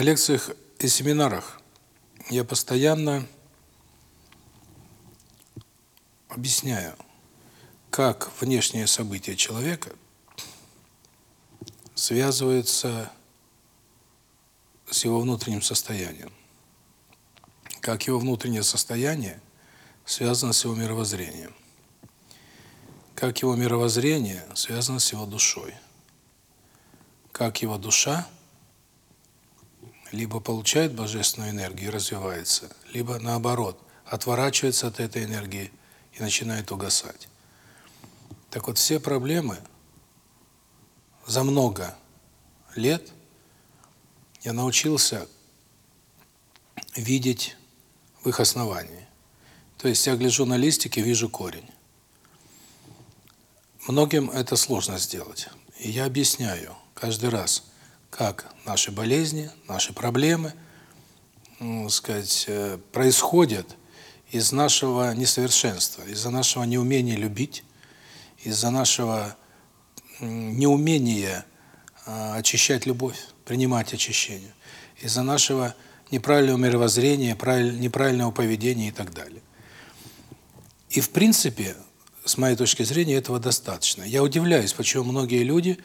На лекциях и семинарах я постоянно объясняю, как внешние события человека связываются с его внутренним состоянием. Как его внутреннее состояние связано с его мировоззрением. Как его мировоззрение связано с его душой. Как его душа либо получает божественную энергию и развивается, либо наоборот, отворачивается от этой энергии и начинает угасать. Так вот, все проблемы за много лет я научился видеть в их основании. То есть я гляжу на листики, вижу корень. Многим это сложно сделать. И я объясняю каждый раз, как наши болезни, наши проблемы, ну, сказать, э, происходят из нашего несовершенства, из-за нашего неумения любить, из-за нашего неумения а, очищать любовь, принимать очищение, из-за нашего неправильного мировоззрения, неправильного поведения и так далее. И в принципе, с моей точки зрения, этого достаточно. Я удивляюсь, почему многие люди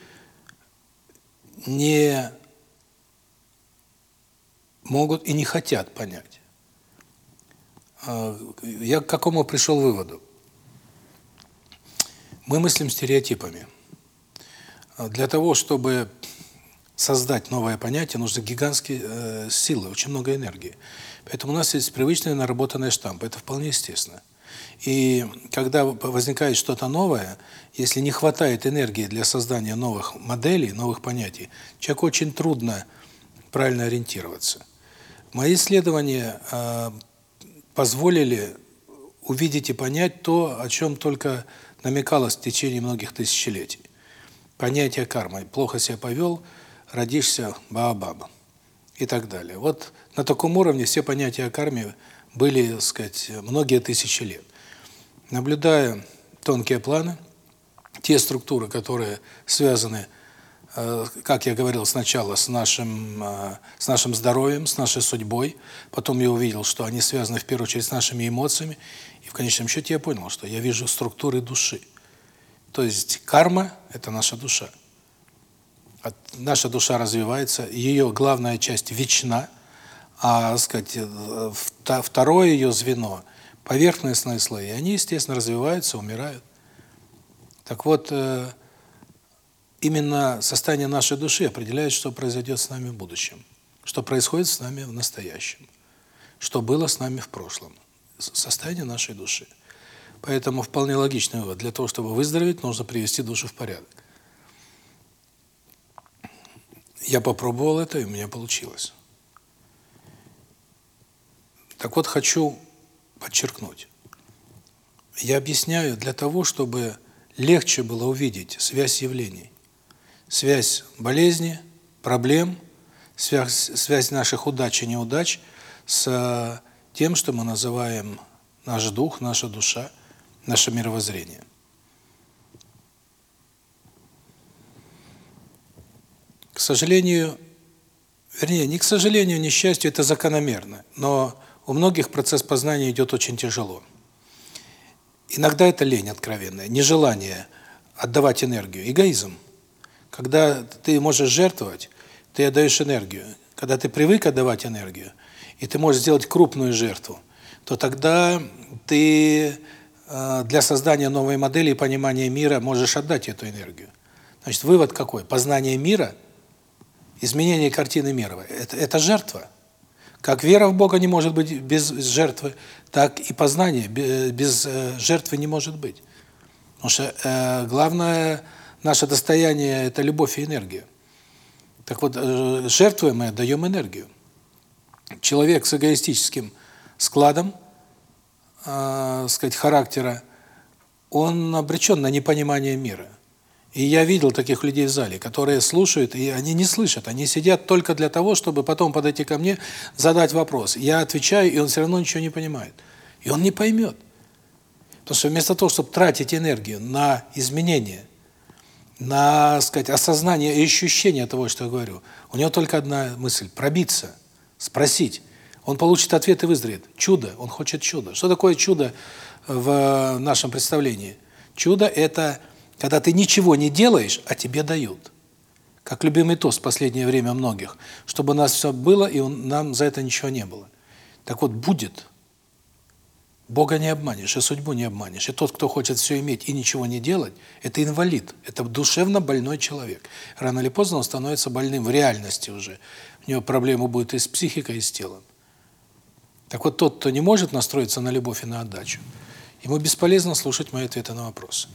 не могут и не хотят понять. А, я к какому пришел выводу? Мы мыслим стереотипами. А для того, чтобы создать новое понятие, нужны гигантские э, силы, очень много энергии. Поэтому у нас есть привычные наработанные штампы. Это вполне естественно. И когда возникает что-то новое, если не хватает энергии для создания новых моделей, новых понятий, человеку очень трудно правильно ориентироваться. Мои исследования э, позволили увидеть и понять то, о чем только намекалось в течение многих тысячелетий. Понятие кармы. Плохо себя повел, родишься баобаба. И так далее. Вот на таком уровне все понятия о карме были, так сказать, многие тысячи лет. Наблюдая тонкие планы, те структуры, которые связаны, э, как я говорил сначала, с нашим, э, с нашим здоровьем, с нашей судьбой, потом я увидел, что они связаны в первую очередь с нашими эмоциями, и в конечном счете я понял, что я вижу структуры души. То есть карма – это наша душа. Наша душа развивается, ее главная часть вечна, а, сказать, э, второе ее звено – поверхностные слои, они, естественно, развиваются, умирают. Так вот, э, именно состояние нашей души определяет, что произойдет с нами в будущем, что происходит с нами в настоящем, что было с нами в прошлом состояние нашей души. Поэтому вполне логичный вывод. Для того, чтобы выздороветь, нужно привести душу в порядок. Я попробовал это, и у меня получилось. Так вот, хочу подчеркнуть. Я объясняю для того, чтобы легче было увидеть связь явлений. Связь болезни, проблем, связь, связь наших удач и неудач с тем, что мы называем наш дух, наша душа, наше мировоззрение. К сожалению, вернее, не к сожалению, не к счастью, это закономерно, но у многих процесс познания идет очень тяжело. Иногда это лень откровенная, нежелание отдавать энергию, эгоизм. Когда ты можешь жертвовать, ты отдаешь энергию. Когда ты привык отдавать энергию – и ты можешь сделать крупную жертву, то тогда ты э, для создания новой модели и понимания мира можешь отдать эту энергию. Значит, вывод какой? Познание мира, изменение картины мира – это, это жертва. Как вера в Бога не может быть без жертвы, так и познание без э, жертвы не может быть. Потому что э, главное наше достояние – это любовь и энергия. Так вот, э, мы даем энергию человек с эгоистическим складом, э, сказать, характера, он обречен на непонимание мира. И я видел таких людей в зале, которые слушают, и они не слышат. Они сидят только для того, чтобы потом подойти ко мне, задать вопрос. Я отвечаю, и он все равно ничего не понимает. И он не поймет. Потому что вместо того, чтобы тратить энергию на изменение, на, сказать, осознание и ощущение того, что я говорю. У него только одна мысль – пробиться, спросить. Он получит ответ и выздоровеет. Чудо, он хочет чудо. Что такое чудо в нашем представлении? Чудо – это когда ты ничего не делаешь, а тебе дают. Как любимый тост в последнее время многих. Чтобы у нас все было, и нам за это ничего не было. Так вот, будет. Бога не обманешь, и судьбу не обманешь. И тот, кто хочет все иметь и ничего не делать, это инвалид, это душевно больной человек. Рано или поздно он становится больным в реальности уже. У него проблемы будут и с психикой, и с телом. Так вот, тот, кто не может настроиться на любовь и на отдачу, ему бесполезно слушать мои ответы на вопросы.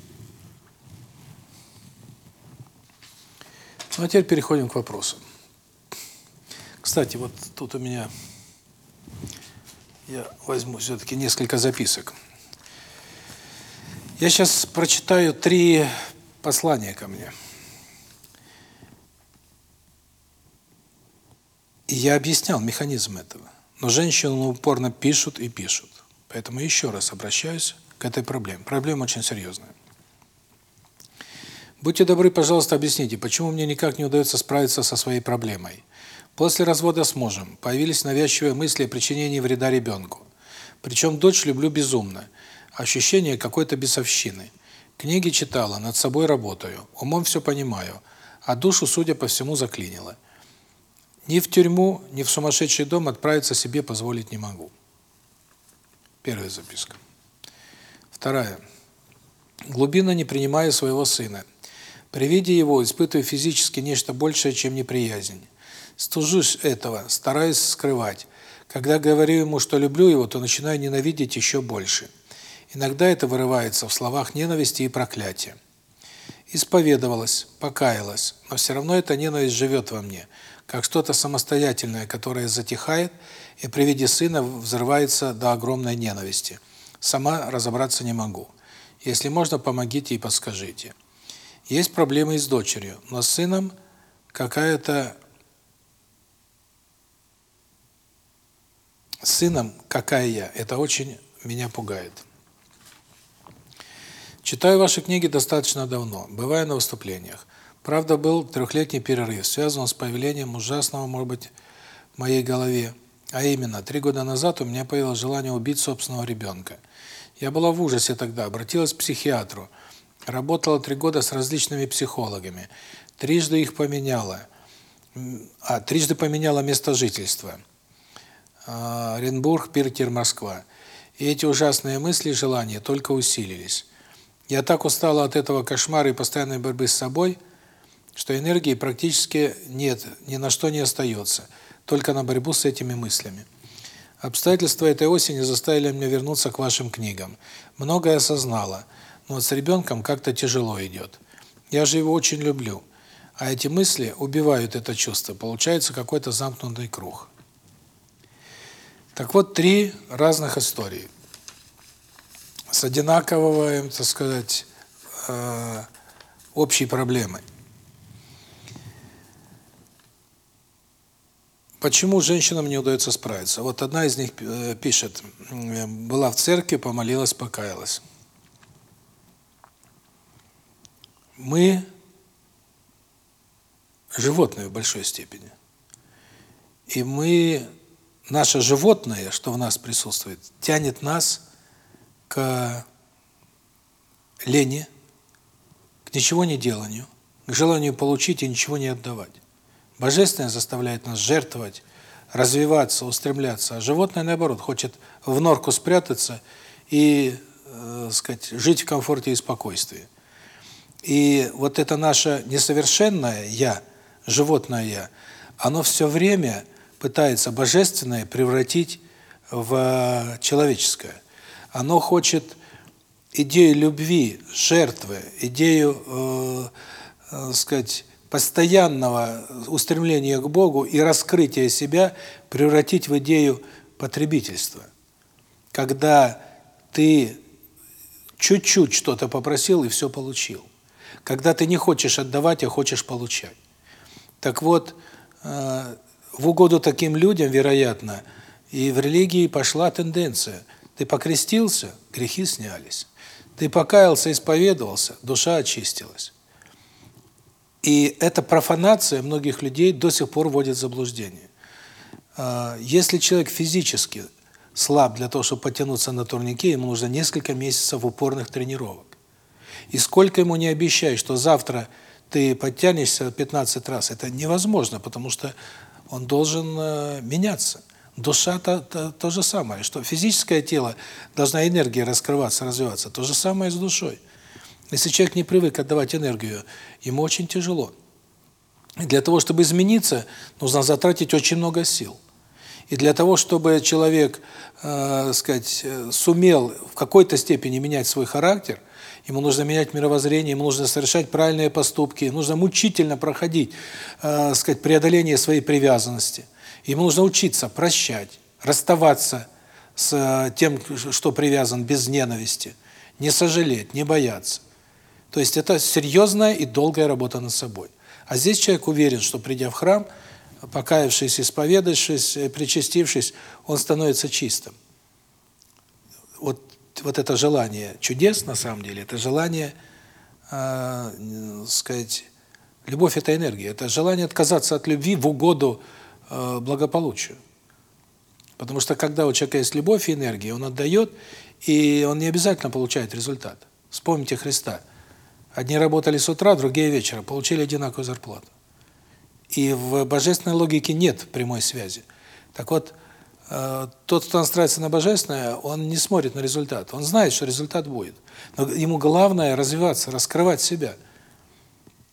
Ну, а теперь переходим к вопросу. Кстати, вот тут у меня я возьму все-таки несколько записок. Я сейчас прочитаю три послания ко мне. И я объяснял механизм этого. Но женщины упорно пишут и пишут. Поэтому еще раз обращаюсь к этой проблеме. Проблема очень серьезная. Будьте добры, пожалуйста, объясните, почему мне никак не удается справиться со своей проблемой. После развода с мужем появились навязчивые мысли о причинении вреда ребенку. Причем дочь люблю безумно. Ощущение какой-то бесовщины. Книги читала, над собой работаю, умом все понимаю, а душу, судя по всему, заклинило. Ни в тюрьму, ни в сумасшедший дом отправиться себе позволить не могу. Первая записка. Вторая. Глубина не принимаю своего сына. При виде его испытываю физически нечто большее, чем неприязнь. Стужусь этого, стараюсь скрывать. Когда говорю ему, что люблю его, то начинаю ненавидеть еще больше. Иногда это вырывается в словах ненависти и проклятия. Исповедовалась, покаялась, но все равно эта ненависть живет во мне, как что-то самостоятельное, которое затихает и при виде сына взрывается до огромной ненависти. Сама разобраться не могу. Если можно, помогите и подскажите. Есть проблемы и с дочерью, но с сыном какая-то сыном какая я, это очень меня пугает. Читаю ваши книги достаточно давно, бываю на выступлениях. Правда, был трехлетний перерыв, связан с появлением ужасного, может быть, в моей голове. А именно, три года назад у меня появилось желание убить собственного ребенка. Я была в ужасе тогда, обратилась к психиатру – Работала три года с различными психологами. Трижды их поменяла. А, трижды поменяла место жительства. А, Оренбург, Пиркер, Москва. И эти ужасные мысли и желания только усилились. Я так устала от этого кошмара и постоянной борьбы с собой, что энергии практически нет, ни на что не остается, только на борьбу с этими мыслями. Обстоятельства этой осени заставили меня вернуться к вашим книгам. Многое осознала – вот с ребенком как-то тяжело идет. Я же его очень люблю. А эти мысли убивают это чувство. Получается какой-то замкнутый круг. Так вот, три разных истории. С одинаковой, так сказать, э, общей проблемой. Почему женщинам не удается справиться? Вот одна из них э, пишет, была в церкви, помолилась, покаялась. Мы животные в большой степени. И мы, наше животное, что в нас присутствует, тянет нас к лени, к ничего не деланию, к желанию получить и ничего не отдавать. Божественное заставляет нас жертвовать, развиваться, устремляться, а животное, наоборот, хочет в норку спрятаться и, э, сказать, жить в комфорте и спокойствии. И вот это наше несовершенное «я», животное «я», оно все время пытается божественное превратить в человеческое. Оно хочет идею любви, жертвы, идею, э, э, сказать, постоянного устремления к Богу и раскрытия себя превратить в идею потребительства. Когда ты чуть-чуть что-то попросил и все получил когда ты не хочешь отдавать, а хочешь получать. Так вот, э, в угоду таким людям, вероятно, и в религии пошла тенденция. Ты покрестился, грехи снялись. Ты покаялся, исповедовался, душа очистилась. И эта профанация многих людей до сих пор вводит в заблуждение. А, если человек физически слаб для того, чтобы потянуться на турнике, ему нужно несколько месяцев упорных тренировок. И сколько ему не обещай, что завтра ты подтянешься 15 раз, это невозможно, потому что он должен э, меняться. Душа то, то, то же самое, что физическое тело должна энергия раскрываться, развиваться, то же самое с душой. Если человек не привык отдавать энергию, ему очень тяжело. И для того, чтобы измениться, нужно затратить очень много сил. И для того, чтобы человек, э, сказать, сумел в какой-то степени менять свой характер, ему нужно менять мировоззрение, ему нужно совершать правильные поступки, нужно мучительно проходить, э, сказать, преодоление своей привязанности. Ему нужно учиться прощать, расставаться с э, тем, что привязан без ненависти, не сожалеть, не бояться. То есть это серьезная и долгая работа над собой. А здесь человек уверен, что придя в храм, покаявшись, исповедавшись, э, причастившись, он становится чистым. Вот, вот это желание чудес, на самом деле, это желание, э, сказать, любовь – это энергия, это желание отказаться от любви в угоду э, благополучию. Потому что когда у человека есть любовь и энергия, он отдает, и он не обязательно получает результат. Вспомните Христа. Одни работали с утра, другие вечером, получили одинаковую зарплату. И в божественной логике нет прямой связи. Так вот, тот, кто настраивается на божественное, он не смотрит на результат. Он знает, что результат будет. Но ему главное развиваться, раскрывать себя.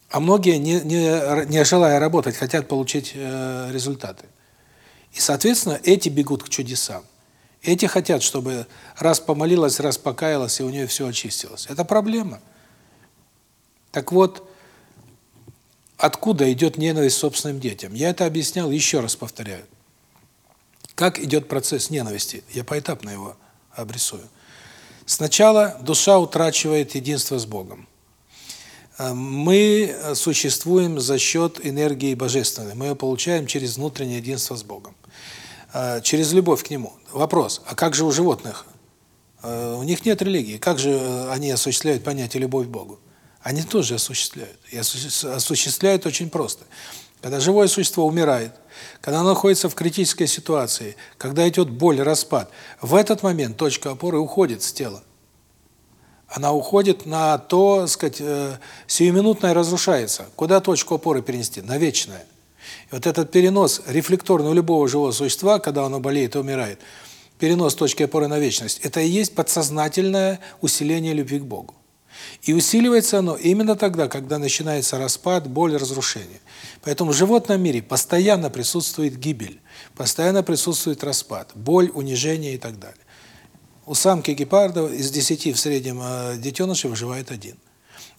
А многие, не, не, не желая работать, хотят получить э, результаты. И, соответственно, эти бегут к чудесам. Эти хотят, чтобы раз помолилась, раз покаялась, и у нее все очистилось. Это проблема. Так вот, откуда идет ненависть собственным детям? Я это объяснял, еще раз повторяю. Как идет процесс ненависти? Я поэтапно его обрисую. Сначала душа утрачивает единство с Богом. Э, мы существуем за счет энергии божественной. Мы ее получаем через внутреннее единство с Богом. Э, через любовь к Нему. Вопрос, а как же у животных? Э, у них нет религии. Как же они осуществляют понятие любовь к Богу? они тоже осуществляют. И осуществляют очень просто. Когда живое существо умирает, когда оно находится в критической ситуации, когда идет боль, распад, в этот момент точка опоры уходит с тела. Она уходит на то, сказать, э, сиюминутное разрушается. Куда точку опоры перенести? На вечное. И вот этот перенос рефлекторный у любого живого существа, когда оно болеет и умирает, перенос точки опоры на вечность, это и есть подсознательное усиление любви к Богу. И усиливается оно именно тогда, когда начинается распад, боль, разрушение. Поэтому в животном мире постоянно присутствует гибель, постоянно присутствует распад, боль, унижение и так далее. У самки гепарда из 10 в среднем э, детенышей выживает один.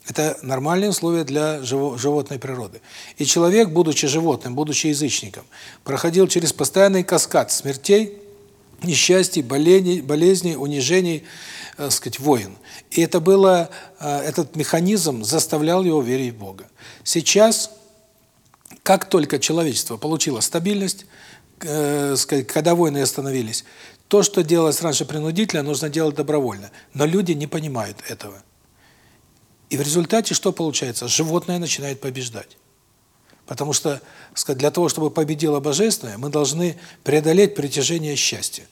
Это нормальные условия для животной природы. И человек, будучи животным, будучи язычником, проходил через постоянный каскад смертей, несчастий, болезней, болезней унижений, э, сказать, войн. И это было, э, этот механизм заставлял его верить в Бога. Сейчас, как только человечество получило стабильность, э, сказать, когда войны остановились, то, что делалось раньше принудительно, нужно делать добровольно. Но люди не понимают этого. И в результате что получается? Животное начинает побеждать. Потому что, сказать, для того, чтобы победило Божественное, мы должны преодолеть притяжение счастья.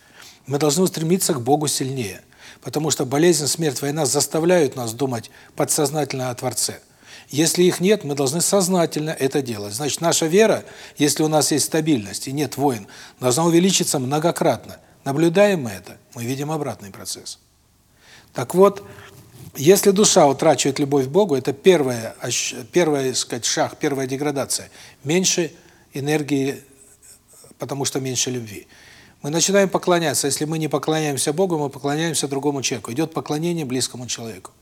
Мы должны устремиться к Богу сильнее. Потому что болезнь, смерть, война заставляют нас думать подсознательно о Творце. Если их нет, мы должны сознательно это делать. Значит, наша вера, если у нас есть стабильность и нет войн, должна увеличиться многократно. Наблюдаем мы это, мы видим обратный процесс. Так вот, если душа утрачивает любовь к Богу, это первая, первая, сказать, шаг, первая деградация. Меньше энергии, потому что меньше любви. Мы начинаем поклоняться. Если мы не поклоняемся Богу, мы поклоняемся другому человеку. Идет поклонение близкому человеку.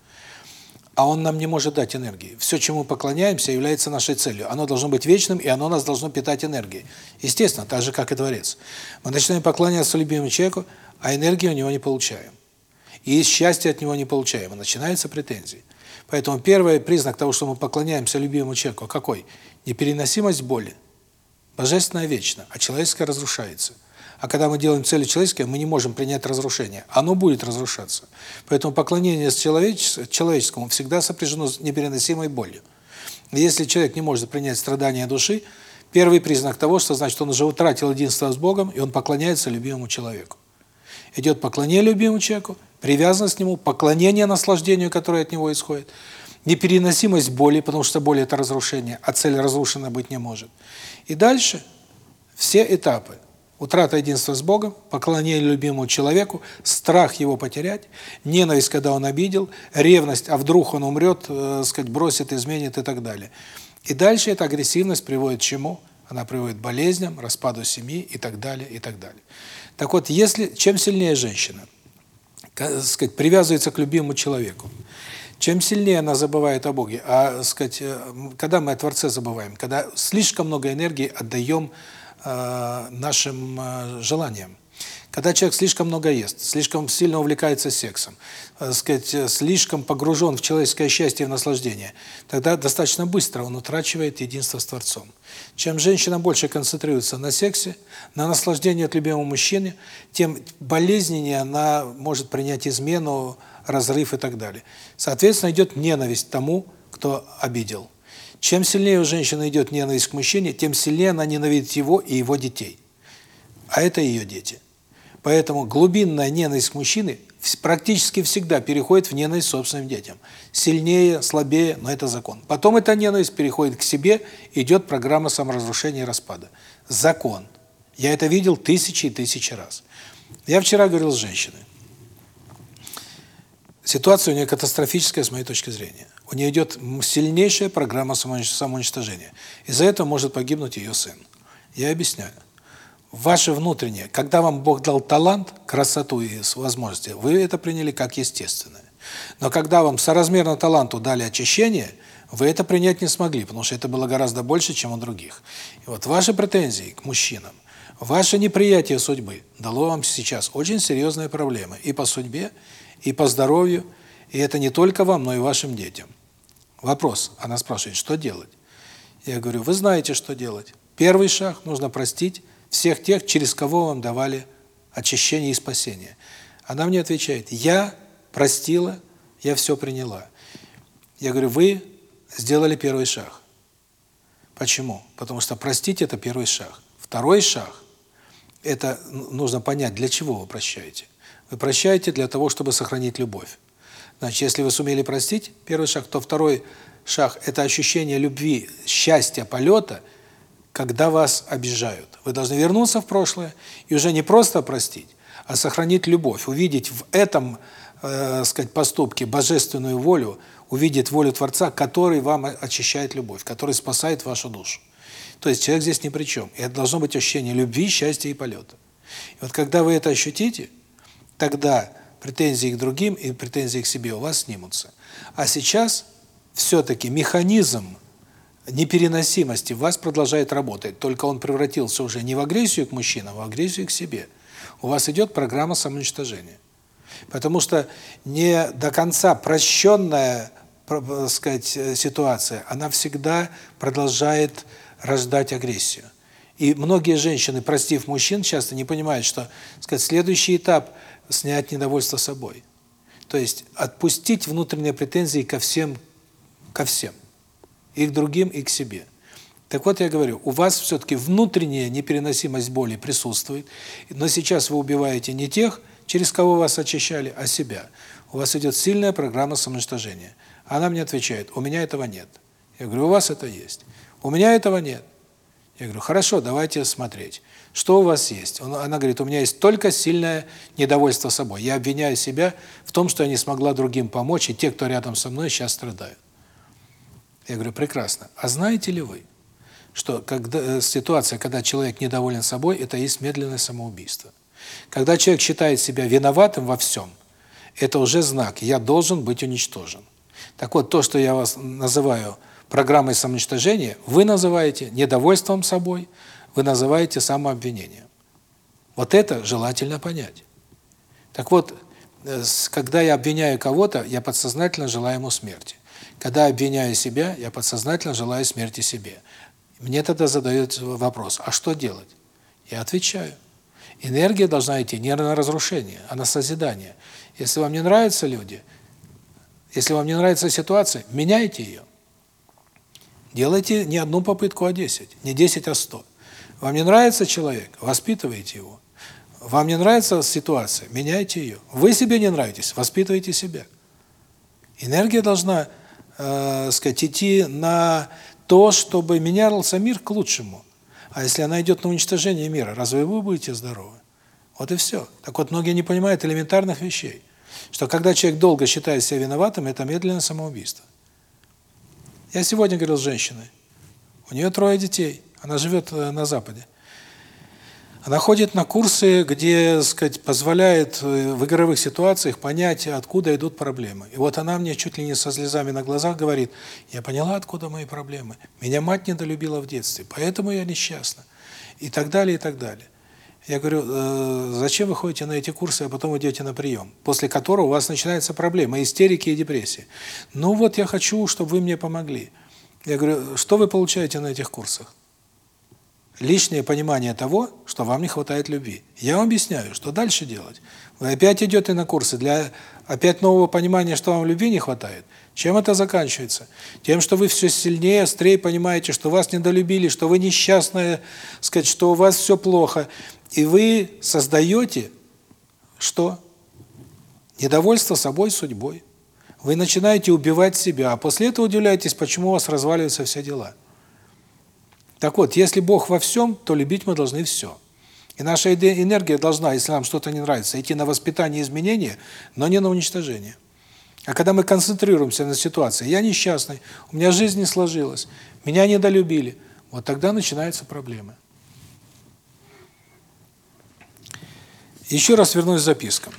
А он нам не может дать энергии. Все, чему поклоняемся, является нашей целью. Оно должно быть вечным, и оно нас должно питать энергией. Естественно, так же, как и Дворец. Мы начинаем поклоняться любимому человеку, а энергии у него не получаем. И счастья от него не получаем. И начинаются претензии. Поэтому первый признак того, что мы поклоняемся любимому человеку, какой? Непереносимость боли. Божественное вечно, а человеческое разрушается. А когда мы делаем цели человеческие, мы не можем принять разрушение. Оно будет разрушаться. Поэтому поклонение человеческому всегда сопряжено с непереносимой болью. Если человек не может принять страдания души, первый признак того, что значит он уже утратил единство с Богом, и он поклоняется любимому человеку. Идет поклонение любимому человеку, привязанность к нему, поклонение наслаждению, которое от него исходит, непереносимость боли, потому что боль – это разрушение, а цель разрушена быть не может. И дальше все этапы. Утрата единства с Богом, поклонение любимому человеку, страх его потерять, ненависть, когда он обидел, ревность, а вдруг он умрет, э, сказать, бросит, изменит и так далее. И дальше эта агрессивность приводит к чему? Она приводит к болезням, распаду семьи и так далее, и так далее. Так вот, если чем сильнее женщина, сказать, привязывается к любимому человеку, чем сильнее она забывает о Боге, а сказать, э, когда мы о Творце забываем, когда слишком много энергии отдаем э, нашим э, желаниям. Когда человек слишком много ест, слишком сильно увлекается сексом, э, сказать, э, слишком погружен в человеческое счастье и наслаждение, тогда достаточно быстро он утрачивает единство с Творцом. Чем женщина больше концентрируется на сексе, на наслаждении от любимого мужчины, тем болезненнее она может принять измену, разрыв и так далее. Соответственно, идет ненависть тому, кто обидел. Чем сильнее у женщины идет ненависть к мужчине, тем сильнее она ненавидит его и его детей. А это ее дети. Поэтому глубинная ненависть к мужчине практически всегда переходит в ненависть к собственным детям. Сильнее, слабее, но это закон. Потом эта ненависть переходит к себе, идет программа саморазрушения и распада. Закон. Я это видел тысячи и тысячи раз. Я вчера говорил с женщиной. Ситуация у нее катастрофическая с моей точки зрения. У нее идет сильнейшая программа самоуничтожения. Из-за этого может погибнуть ее сын. Я объясняю. Ваше внутреннее, когда вам Бог дал талант, красоту и возможности, вы это приняли как естественное. Но когда вам соразмерно таланту дали очищение, вы это принять не смогли, потому что это было гораздо больше, чем у других. И вот ваши претензии к мужчинам, ваше неприятие судьбы дало вам сейчас очень серьезные проблемы и по судьбе, и по здоровью, и это не только вам, но и вашим детям. Вопрос, она спрашивает, что делать? Я говорю, вы знаете, что делать. Первый шаг – нужно простить всех тех, через кого вам давали очищение и спасение. Она мне отвечает, я простила, я все приняла. Я говорю, вы сделали первый шаг. Почему? Потому что простить – это первый шаг. Второй шаг – это нужно понять, для чего вы прощаете. Вы прощаете для того, чтобы сохранить любовь. Значит, если вы сумели простить первый шаг, то второй шаг – это ощущение любви, счастья, полета, когда вас обижают. Вы должны вернуться в прошлое и уже не просто простить, а сохранить любовь, увидеть в этом, э, сказать, поступке божественную волю, увидеть волю Творца, который вам очищает любовь, который спасает вашу душу. То есть человек здесь ни при чем. И это должно быть ощущение любви, счастья и полета. И вот когда вы это ощутите, тогда претензии к другим и претензии к себе у вас снимутся. А сейчас все-таки механизм непереносимости в вас продолжает работать, только он превратился уже не в агрессию к мужчинам, а в агрессию к себе. У вас идет программа самоуничтожения. Потому что не до конца прощенная, так сказать, ситуация, она всегда продолжает рождать агрессию. И многие женщины, простив мужчин, часто не понимают, что, сказать, следующий этап – снять недовольство собой. То есть отпустить внутренние претензии ко всем, ко всем. И к другим, и к себе. Так вот, я говорю, у вас все-таки внутренняя непереносимость боли присутствует, но сейчас вы убиваете не тех, через кого вас очищали, а себя. У вас идет сильная программа самоуничтожения. Она мне отвечает, у меня этого нет. Я говорю, у вас это есть. У меня этого нет. Я говорю, хорошо, давайте смотреть. Что у вас есть? Она говорит, у меня есть только сильное недовольство собой. Я обвиняю себя в том, что я не смогла другим помочь, и те, кто рядом со мной, сейчас страдают. Я говорю, прекрасно. А знаете ли вы, что когда э, ситуация, когда человек недоволен собой, это есть медленное самоубийство. Когда человек считает себя виноватым во всем, это уже знак, я должен быть уничтожен. Так вот, то, что я вас называю программой самоуничтожения, вы называете недовольством собой, вы называете самообвинением. Вот это желательно понять. Так вот, э, когда я обвиняю кого-то, я подсознательно желаю ему смерти. Когда обвиняю себя, я подсознательно желаю смерти себе. Мне тогда задают вопрос, а что делать? Я отвечаю. Энергия должна идти не на разрушение, а на созидание. Если вам не нравятся люди, если вам не нравится ситуация, меняйте ее. Делайте не одну попытку, а 10. Не 10, а 100. Вам не нравится человек? Воспитывайте его. Вам не нравится ситуация? Меняйте ее. Вы себе не нравитесь? Воспитывайте себя. Энергия должна, э, сказать, идти на то, чтобы менялся мир к лучшему. А если она идет на уничтожение мира, разве вы будете здоровы? Вот и все. Так вот, многие не понимают элементарных вещей. Что когда человек долго считает себя виноватым, это медленное самоубийство. Я сегодня говорил с женщиной. У нее трое детей. Она живет э, на Западе. Она ходит на курсы, где, сказать, позволяет э, в игровых ситуациях понять, откуда идут проблемы. И вот она мне чуть ли не со слезами на глазах говорит, я поняла, откуда мои проблемы. Меня мать недолюбила в детстве, поэтому я несчастна. И так далее, и так далее. Я говорю, э, зачем вы ходите на эти курсы, а потом идете на прием, после которого у вас начинается проблема, истерики и депрессии. Ну вот я хочу, чтобы вы мне помогли. Я говорю, что вы получаете на этих курсах? лишнее понимание того, что вам не хватает любви. Я вам объясняю, что дальше делать. Вы опять идете на курсы для опять нового понимания, что вам любви не хватает. Чем это заканчивается? Тем, что вы все сильнее, острее понимаете, что вас недолюбили, что вы несчастная, сказать, что у вас все плохо. И вы создаете что? Недовольство собой, судьбой. Вы начинаете убивать себя, а после этого удивляетесь, почему у вас разваливаются все дела. Так вот, если Бог во всем, то любить мы должны все. И наша энергия должна, если нам что-то не нравится, идти на воспитание и изменение, но не на уничтожение. А когда мы концентрируемся на ситуации, я несчастный, у меня жизнь не сложилась, меня недолюбили, вот тогда начинаются проблемы. Еще раз вернусь к запискам.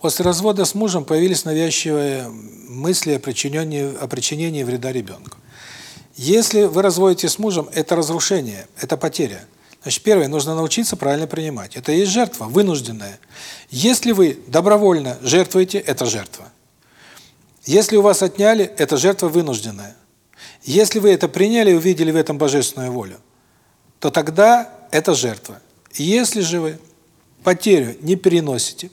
После развода с мужем появились навязчивые мысли о причинении, о причинении вреда ребенку. Если вы разводите с мужем, это разрушение, это потеря. Значит, первое, нужно научиться правильно принимать. Это есть жертва, вынужденная. Если вы добровольно жертвуете, это жертва. Если у вас отняли, это жертва вынужденная. Если вы это приняли и увидели в этом божественную волю, то тогда это жертва. Если же вы потерю не переносите,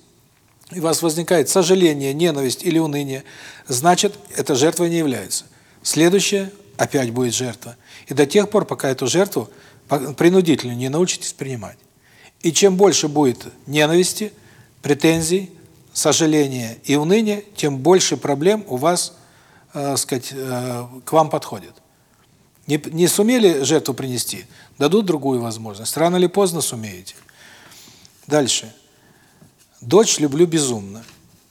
и у вас возникает сожаление, ненависть или уныние, значит, эта жертва не является. Следующее опять будет жертва. И до тех пор, пока эту жертву принудительно не научитесь принимать. И чем больше будет ненависти, претензий, сожаления и уныния, тем больше проблем у вас, э, сказать, э, к вам подходит. Не, не сумели жертву принести, дадут другую возможность. Рано или поздно сумеете. Дальше. Дочь люблю безумно.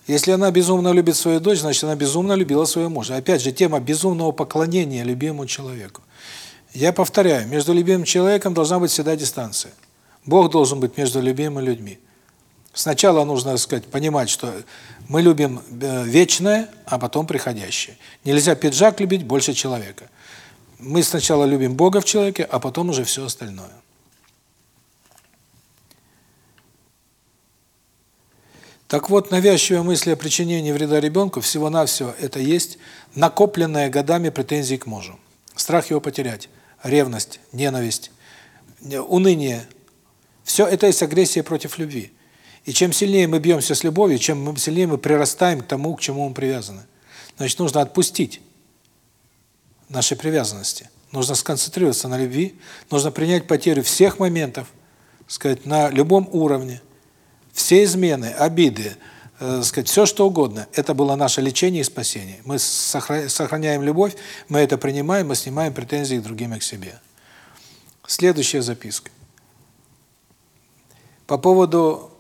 Если она безумно любит свою дочь, значит, она безумно любила своего мужа. Опять же, тема безумного поклонения любимому человеку. Я повторяю, между любимым человеком должна быть всегда дистанция. Бог должен быть между любимыми людьми. Сначала нужно, сказать, понимать, что мы любим э, вечное, а потом приходящее. Нельзя пиджак любить больше человека. Мы сначала любим Бога в человеке, а потом уже все остальное. Так вот, навязчивая мысль о причинении вреда ребенку всего-навсего это есть накопленная годами претензии к мужу. Страх его потерять, ревность, ненависть, уныние. Все это есть агрессия против любви. И чем сильнее мы бьемся с любовью, чем сильнее мы прирастаем к тому, к чему мы привязаны. Значит, нужно отпустить наши привязанности. Нужно сконцентрироваться на любви, нужно принять потерю всех моментов, сказать, на любом уровне – все измены, обиды, э, сказать, все что угодно, это было наше лечение и спасение. Мы сохраняем любовь, мы это принимаем, мы снимаем претензии к другим и к себе. Следующая записка. По поводу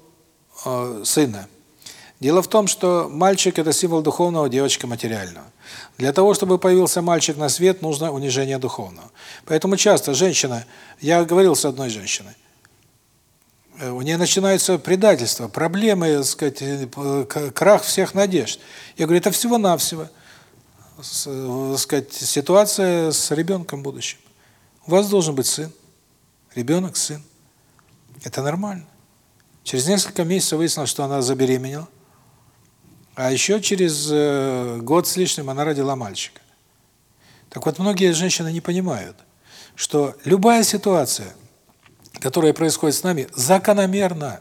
э, сына. Дело в том, что мальчик – это символ духовного, девочка – материального. Для того, чтобы появился мальчик на свет, нужно унижение духовного. Поэтому часто женщина, я говорил с одной женщиной, Э, у нее начинается предательство, проблемы, так сказать, э, крах всех надежд. Я говорю, это всего-навсего э, сказать, ситуация с ребенком будущим. У вас должен быть сын, ребенок, сын. Это нормально. Через несколько месяцев выяснилось, что она забеременела, а еще через год с лишним она родила мальчика. Так вот, многие женщины не понимают, что любая ситуация – которая происходит с нами, закономерна.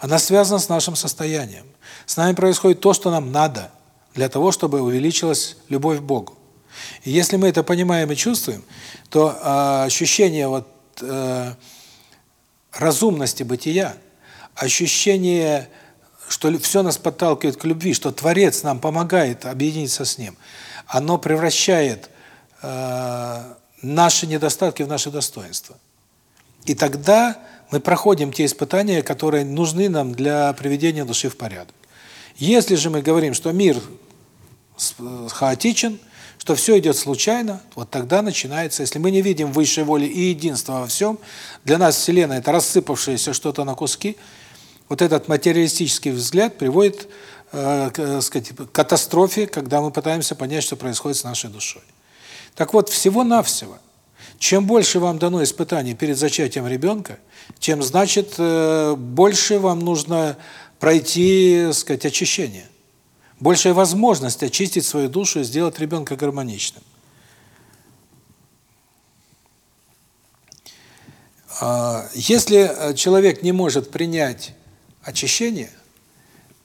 Она связана с нашим состоянием. С нами происходит то, что нам надо, для того, чтобы увеличилась любовь к Богу. И если мы это понимаем и чувствуем, то э, ощущение вот э, разумности бытия, ощущение, что все нас подталкивает к любви, что Творец нам помогает объединиться с Ним, оно превращает э, наши недостатки в наши достоинства. И тогда мы проходим те испытания, которые нужны нам для приведения души в порядок. Если же мы говорим, что мир хаотичен, что все идет случайно, вот тогда начинается, если мы не видим высшей воли и единства во всем, для нас Вселенная – это рассыпавшееся что-то на куски, вот этот материалистический взгляд приводит э, э, сказать, к катастрофе, когда мы пытаемся понять, что происходит с нашей душой. Так вот, всего-навсего, чем больше вам дано испытаний перед зачатием ребенка, тем, значит, э, больше вам нужно пройти, сказать, очищение – большая возможность очистить свою душу и сделать ребенка гармоничным. А, если человек не может принять очищение,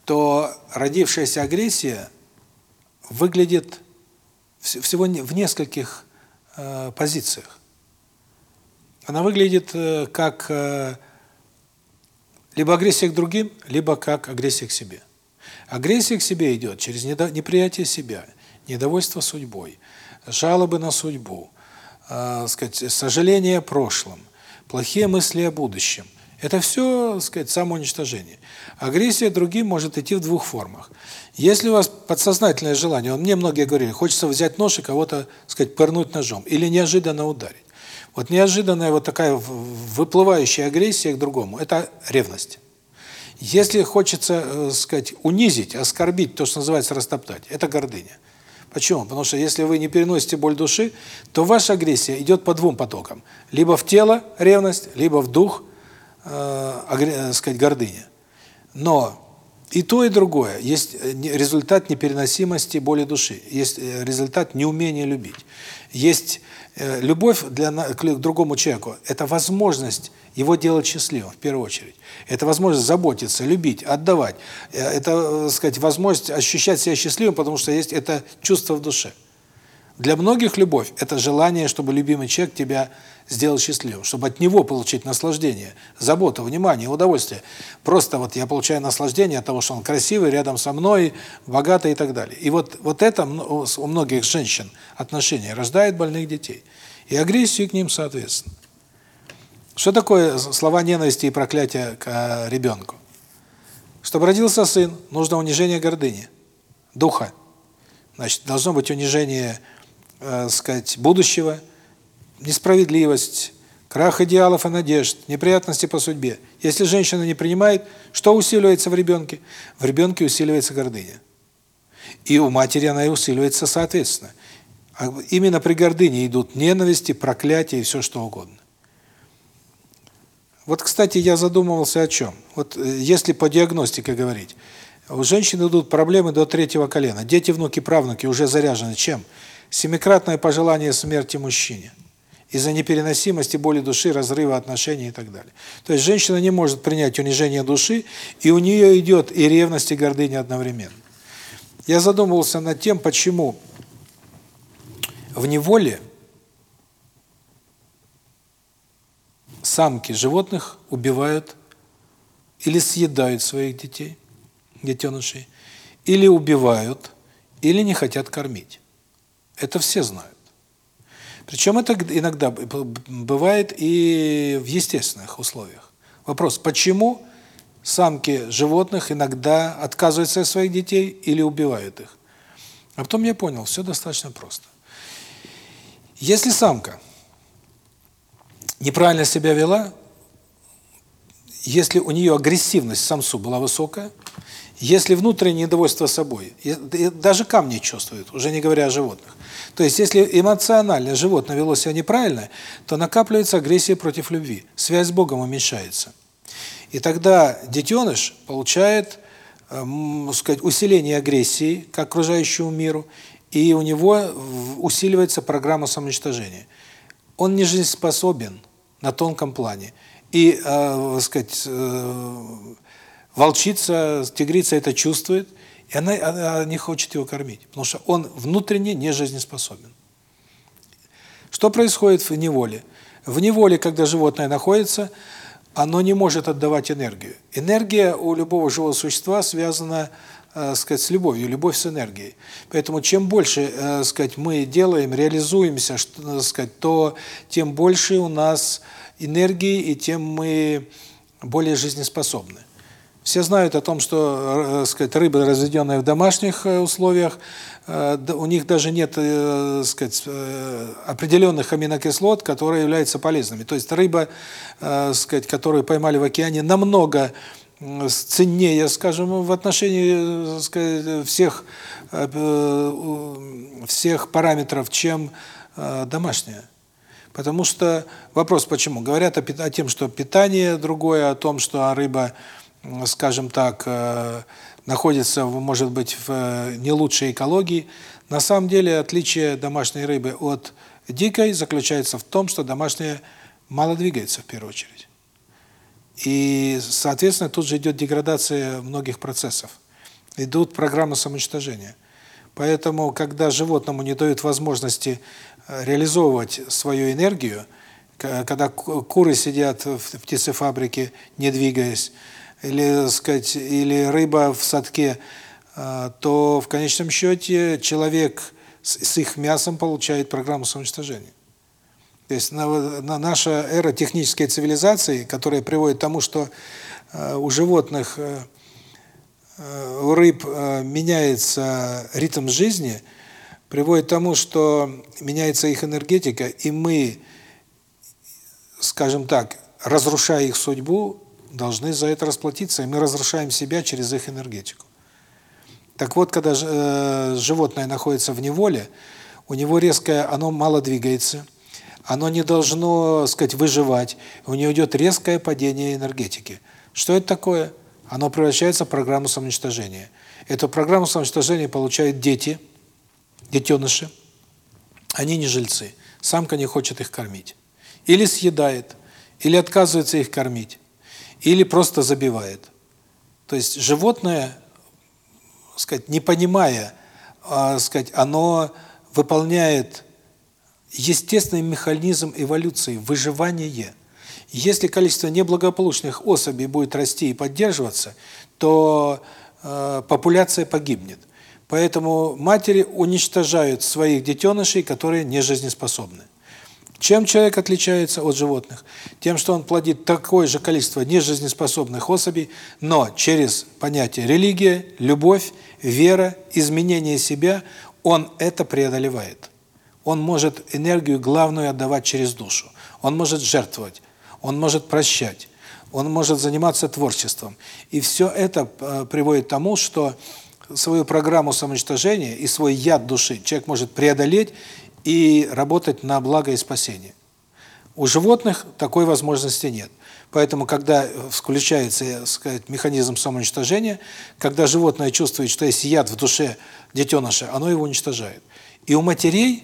то родившаяся агрессия выглядит всего в нескольких э, позициях. Она выглядит э, как э, либо агрессия к другим, либо как агрессия к себе. Агрессия к себе идет через неприятие себя, недовольство судьбой, жалобы на судьбу, э, сказать, сожаление о прошлом, плохие мысли о будущем. Это все, сказать, самоуничтожение. Агрессия другим может идти в двух формах. Если у вас подсознательное желание, он мне многие говорили, хочется взять нож и кого-то, сказать, пырнуть ножом или неожиданно ударить. Вот неожиданная вот такая выплывающая агрессия к другому это ревность. Если хочется, э, сказать, унизить, оскорбить, то, что называется, растоптать, это гордыня. Почему? Потому что если вы не переносите боль души, то ваша агрессия идет по двум потокам. Либо в тело ревность, либо в дух, э, э сказать, гордыня. Но и то, и другое. Есть э, результат непереносимости боли души. Есть результат неумения любить. Есть любовь для, к другому человеку. Это возможность его делать счастливым, в первую очередь. Это возможность заботиться, любить, отдавать. Это, сказать, возможность ощущать себя счастливым, потому что есть это чувство в душе. Для многих любовь – это желание, чтобы любимый человек тебя сделал счастливым, чтобы от него получить наслаждение, заботу, внимание, удовольствие. Просто вот я получаю наслаждение от того, что он красивый, рядом со мной, богатый и так далее. И вот, вот это у многих женщин отношения рождает больных детей. И агрессию к ним соответственно. Что такое слова ненависти и проклятия к э, ребенку? Чтобы родился сын, нужно унижение гордыни, духа. Значит, должно быть унижение, э, сказать, будущего, несправедливость, крах идеалов и надежд, неприятности по судьбе. Если женщина не принимает, что усиливается в ребенке? В ребенке усиливается гордыня. И у матери она и усиливается соответственно. А именно при гордыне идут ненависти, проклятия и все что угодно. Вот, кстати, я задумывался о чем. Вот э, если по диагностике говорить, у женщин идут проблемы до третьего колена. Дети, внуки, правнуки уже заряжены чем? Семикратное пожелание смерти мужчине. Из-за непереносимости боли души, разрыва отношений и так далее. То есть женщина не может принять унижение души, и у нее идет и ревность, и гордыня одновременно. Я задумывался над тем, почему в неволе самки животных убивают или съедают своих детей, детенышей, или убивают, или не хотят кормить. Это все знают. Причем это иногда бывает и в естественных условиях. Вопрос, почему самки животных иногда отказываются от своих детей или убивают их? А потом я понял, все достаточно просто. Если самка неправильно себя вела, если у нее агрессивность самцу была высокая, если внутреннее недовольство собой, даже камни чувствуют, уже не говоря о животных. То есть, если эмоционально животное вело себя неправильно, то накапливается агрессия против любви, связь с Богом уменьшается. И тогда детеныш получает, э, сказать, усиление агрессии к окружающему миру, и у него усиливается программа самоуничтожения. Он не жизнеспособен, на тонком плане. И, э, сказать, э, волчица, тигрица это чувствует, и она, она не хочет его кормить, потому что он внутренне не жизнеспособен. Что происходит в неволе? В неволе, когда животное находится, оно не может отдавать энергию. Энергия у любого живого существа связана э, сказать, с любовью, любовь с энергией. Поэтому чем больше, э, сказать, мы делаем, реализуемся, что, сказать, то тем больше у нас энергии и тем мы более жизнеспособны. Все знают о том, что, э, сказать, рыбы, разведенные в домашних э, условиях, э, у них даже нет, сказать, определенных аминокислот, которые являются полезными. То есть рыба, сказать, которую поймали в океане, намного ценнее, скажем, в отношении сказать, всех всех параметров, чем домашняя. Потому что вопрос почему? Говорят о, о тем, что питание другое, о том, что рыба скажем так, э, находится, может быть, в э, не лучшей экологии. На самом деле отличие домашней рыбы от дикой заключается в том, что домашняя мало двигается в первую очередь. И, соответственно, тут же идет деградация многих процессов. Идут программы самоуничтожения. Поэтому, когда животному не дают возможности э, реализовывать свою энергию, когда куры сидят в птицефабрике, не двигаясь, или, сказать, или рыба в садке, а, то в конечном счете человек с их мясом получает программу самоуничтожения. То есть на, на наша эра технической цивилизации, которая приводит к тому, что э, у животных, э, э, у рыб э, меняется ритм жизни, приводит к тому, что меняется их энергетика, и мы, скажем так, разрушая их судьбу, должны за это расплатиться, и мы разрушаем себя через их энергетику. Так вот, когда э, животное находится в неволе, у него резкое, оно мало двигается, оно не должно, сказать, выживать, у него идет резкое падение энергетики. Что это такое? Оно превращается в программу самоуничтожения. Эту программу самоуничтожения получают дети, детеныши. Они не жильцы. Самка не хочет их кормить. Или съедает, или отказывается их кормить или просто забивает. То есть животное, сказать, не понимая, а, сказать, оно выполняет естественный механизм эволюции выживание. Если количество неблагополучных особей будет расти и поддерживаться, то э, популяция погибнет. Поэтому матери уничтожают своих детенышей, которые не жизнеспособны. Чем человек отличается от животных? Тем, что он плодит такое же количество нежизнеспособных особей, но через понятие религия, любовь, вера, изменение себя, он это преодолевает. Он может энергию главную отдавать через душу. Он может жертвовать, он может прощать, он может заниматься творчеством. И все это э, приводит к тому, что свою программу самоуничтожения и свой яд души человек может преодолеть и работать на благо и спасение. У животных такой возможности нет. Поэтому, когда включается, сказать, механизм самоуничтожения, когда животное чувствует, что есть яд в душе детеныша, оно его уничтожает. И у матерей,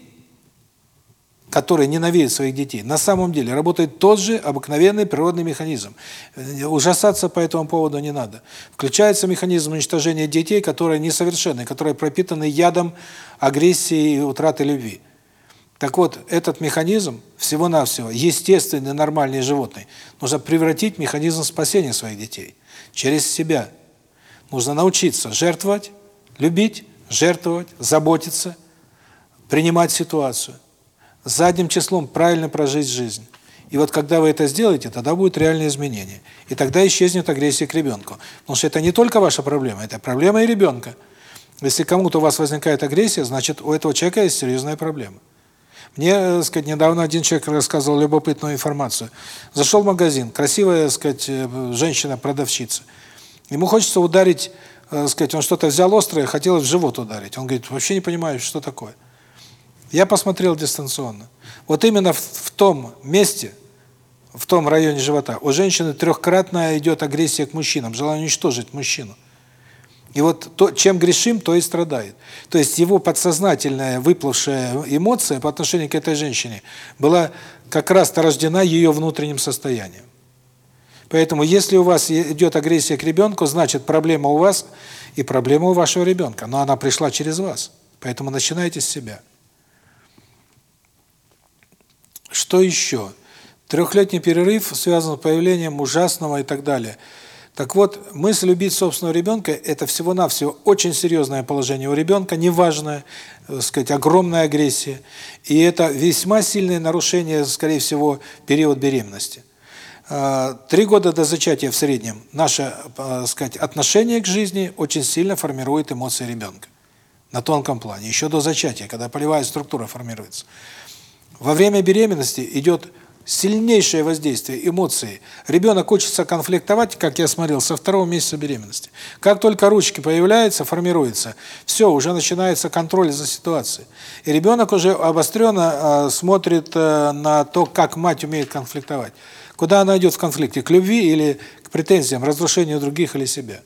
которые ненавидят своих детей, на самом деле работает тот же обыкновенный природный механизм. Ужасаться по этому поводу не надо. Включается механизм уничтожения детей, которые несовершенны, которые пропитаны ядом агрессии и утраты любви. Так вот, этот механизм всего-навсего, естественный, нормальный животный, нужно превратить в механизм спасения своих детей. Через себя. Нужно научиться жертвовать, любить, жертвовать, заботиться, принимать ситуацию. Задним числом правильно прожить жизнь. И вот когда вы это сделаете, тогда будет реальное изменение. И тогда исчезнет агрессия к ребенку. Потому что это не только ваша проблема, это проблема и ребенка. Если кому-то у вас возникает агрессия, значит, у этого человека есть серьезная проблема. Мне, так э, сказать, недавно один человек рассказывал любопытную информацию. Зашел в магазин, красивая, так сказать, э, женщина-продавщица. Ему хочется ударить, так э, сказать, он что-то взял острое, хотел в живот ударить. Он говорит, вообще не понимаю, что такое. Я посмотрел дистанционно. Вот именно в том месте, в том районе живота, у женщины трехкратная идет агрессия к мужчинам, желание уничтожить мужчину. И вот то, чем грешим, то и страдает. То есть его подсознательная выплывшая эмоция по отношению к этой женщине была как раз-то рождена ее внутренним состоянием. Поэтому если у вас идет агрессия к ребенку, значит проблема у вас и проблема у вашего ребенка. Но она пришла через вас. Поэтому начинайте с себя. Что еще? Трехлетний перерыв связан с появлением ужасного и так далее. Так вот, мысль любить собственного ребенка – это всего-навсего очень серьезное положение у ребенка, неважное, так сказать, огромная агрессия. И это весьма сильное нарушение, скорее всего, период беременности. А, три года до зачатия в среднем наше, так сказать, отношение к жизни очень сильно формирует эмоции ребенка. На тонком плане, еще до зачатия, когда полевая структура формируется. Во время беременности идет сильнейшее воздействие, эмоции. Ребенок учится конфликтовать, как я смотрел, со второго месяца беременности. Как только ручки появляются, формируется, все, уже начинается контроль за ситуацией. И ребенок уже обостренно э, смотрит э, на то, как мать умеет конфликтовать. Куда она идет в конфликте, к любви или к претензиям, разрушению других или себя.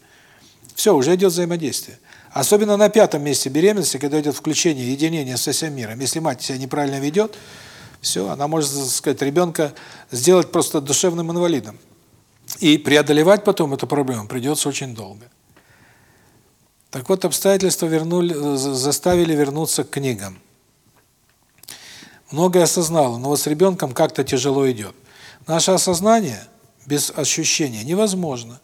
Все, уже идет взаимодействие. Особенно на пятом месяце беременности, когда идет включение, единение со всем миром. Если мать себя неправильно ведет, все, она может, так сказать, ребенка сделать просто душевным инвалидом. И преодолевать потом эту проблему придется очень долго. Так вот, обстоятельства вернули, заставили вернуться к книгам. Многое осознала, но вот с ребенком как-то тяжело идет. Наше осознание без ощущения невозможно.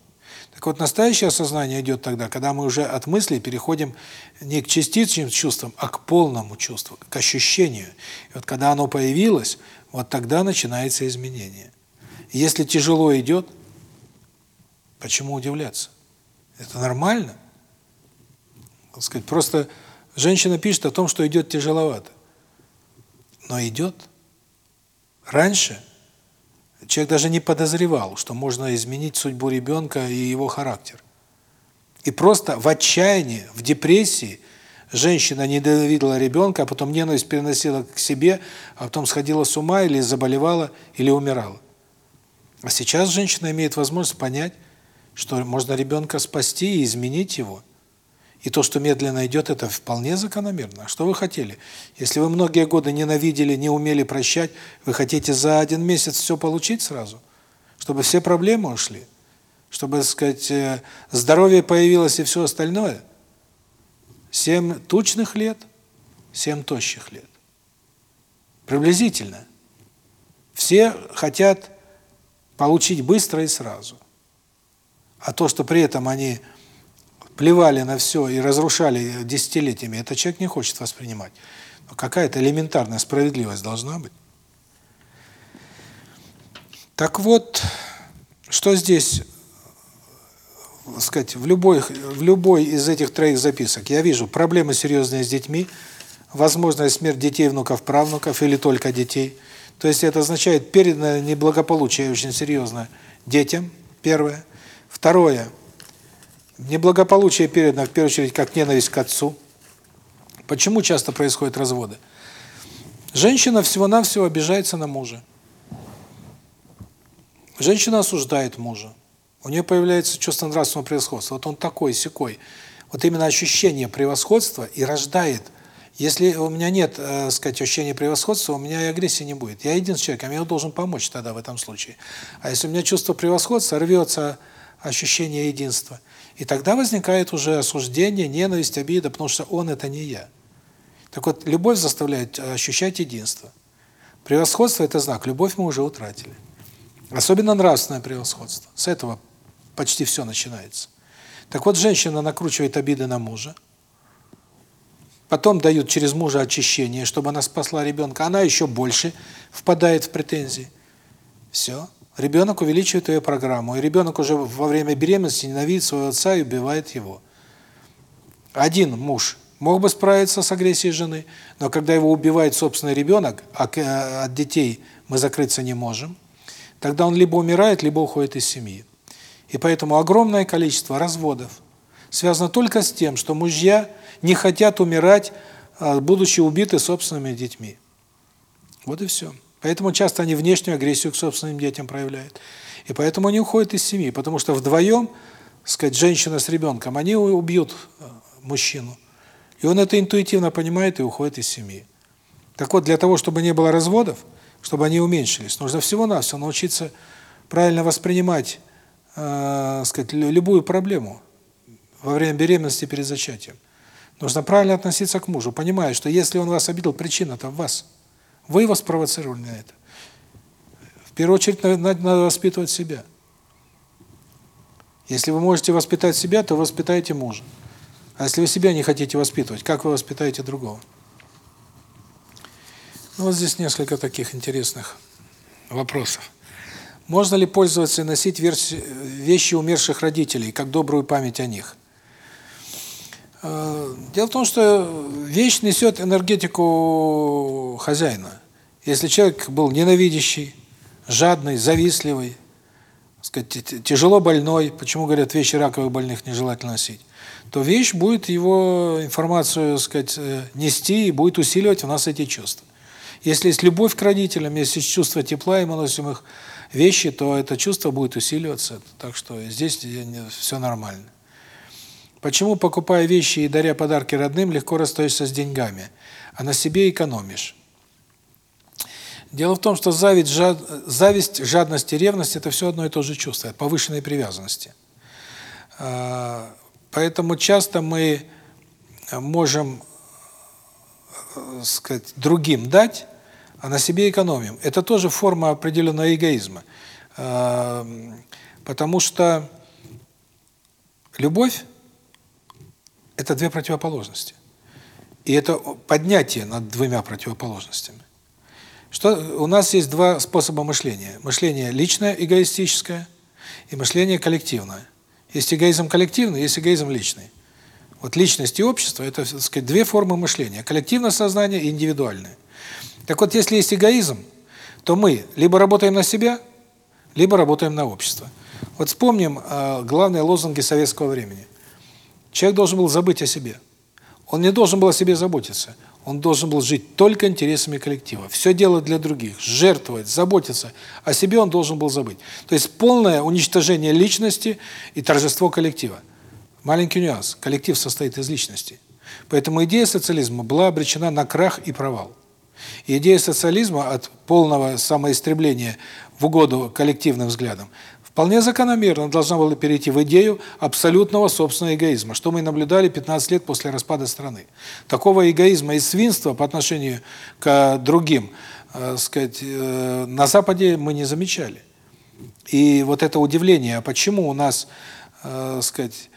Так вот, настоящее осознание идет тогда, когда мы уже от мыслей переходим не к частичным чувствам, а к полному чувству, к ощущению. И вот когда оно появилось, вот тогда начинается изменение. Если тяжело идет, почему удивляться? Это нормально. Так сказать, просто женщина пишет о том, что идет тяжеловато. Но идет. Раньше Человек даже не подозревал, что можно изменить судьбу ребенка и его характер. И просто в отчаянии, в депрессии женщина ненавидела ребенка, а потом ненависть переносила к себе, а потом сходила с ума или заболевала, или умирала. А сейчас женщина имеет возможность понять, что можно ребенка спасти и изменить его – и то, что медленно идет, это вполне закономерно. Что вы хотели? Если вы многие годы ненавидели, не умели прощать, вы хотите за один месяц все получить сразу? Чтобы все проблемы ушли? Чтобы, так сказать, э, здоровье появилось и все остальное? Семь тучных лет, семь тощих лет. Приблизительно. Все хотят получить быстро и сразу. А то, что при этом они плевали на все и разрушали десятилетиями, этот человек не хочет воспринимать. Но какая-то элементарная справедливость должна быть. Так вот, что здесь, сказать, в любой в любой из этих троих записок я вижу проблемы серьезные с детьми, возможная смерть детей, внуков, правнуков или только детей. То есть это означает переданное неблагополучие очень серьезно детям, первое. Второе Неблагополучие передано, в первую очередь, как ненависть к отцу. Почему часто происходят разводы? Женщина всего-навсего обижается на мужа. Женщина осуждает мужа. У нее появляется чувство нравственного превосходства. Вот он такой, секой. Вот именно ощущение превосходства и рождает. Если у меня нет, э, сказать, ощущения превосходства, у меня и агрессии не будет. Я единственный человек, а я должен помочь тогда в этом случае. А если у меня чувство превосходства, рвется ощущение единства. И тогда возникает уже осуждение, ненависть, обида, потому что он – это не я. Так вот, любовь заставляет ощущать единство. Превосходство – это знак, любовь мы уже утратили. Особенно нравственное превосходство. С этого почти все начинается. Так вот, женщина накручивает обиды на мужа, потом дают через мужа очищение, чтобы она спасла ребенка, она еще больше впадает в претензии. Все. Ребенок увеличивает ее программу, и ребенок уже во время беременности ненавидит своего отца и убивает его. Один муж мог бы справиться с агрессией жены, но когда его убивает собственный ребенок, а от детей мы закрыться не можем, тогда он либо умирает, либо уходит из семьи. И поэтому огромное количество разводов связано только с тем, что мужья не хотят умирать, а, будучи убиты собственными детьми. Вот и все. Поэтому часто они внешнюю агрессию к собственным детям проявляют. И поэтому они уходят из семьи, потому что вдвоем, сказать, женщина с ребенком, они убьют э, мужчину. И он это интуитивно понимает и уходит из семьи. Так вот, для того, чтобы не было разводов, чтобы они уменьшились, нужно всего-навсего научиться правильно воспринимать, э, сказать, любую проблему во время беременности перед зачатием. Нужно правильно относиться к мужу, понимая, что если он вас обидел, причина-то в вас – вы его спровоцировали на это. первую очередь надо, надо воспитывать себя. Если вы можете воспитать себя, то воспитайте мужа. А если вы себя не хотите воспитывать, как вы воспитаете другого? Ну, вот здесь несколько таких интересных вопросов. Можно ли пользоваться и носить вещи умерших родителей, как добрую память о них? Э, дело в том, что вещь несет энергетику хозяина. Если человек был ненавидящий, жадный, завистливый, сказать, тяжело больной, почему говорят, вещи раковых больных нежелательно носить, то вещь будет его информацию, сказать, э, нести и будет усиливать у нас эти чувства. Если есть любовь к родителям, если есть чувство тепла, и мы носим их вещи, то это чувство будет усиливаться. Так что здесь все нормально. Почему, покупая вещи и даря подарки родным, легко расстаешься с деньгами, а на себе экономишь? Дело в том, что зависть, жад... зависть, жадность и ревность – это все одно и то же чувство, повышенной привязанности. А, поэтому часто мы можем э, сказать, другим дать, а на себе экономим. Это тоже форма определенного эгоизма. А, потому что любовь – это две противоположности. И это поднятие над двумя противоположностями. Что у нас есть два способа мышления: мышление личное, эгоистическое, и мышление коллективное. Есть эгоизм коллективный, есть эгоизм личный. Вот личность и общество это, так сказать, две формы мышления: коллективное сознание и индивидуальное. Так вот, если есть эгоизм, то мы либо работаем на себя, либо работаем на общество. Вот вспомним э, главные лозунги советского времени. Человек должен был забыть о себе. Он не должен был о себе заботиться. Он должен был жить только интересами коллектива. Все делать для других, жертвовать, заботиться. О себе он должен был забыть. То есть полное уничтожение личности и торжество коллектива. Маленький нюанс. Коллектив состоит из личности. Поэтому идея социализма была обречена на крах и провал. Идея социализма от полного самоистребления в угоду коллективным взглядам вполне закономерно должна была перейти в идею абсолютного собственного эгоизма, что мы наблюдали 15 лет после распада страны. Такого эгоизма и свинства по отношению к другим, э, сказать, э, на Западе мы не замечали. И вот это удивление, а почему у нас, э, сказать,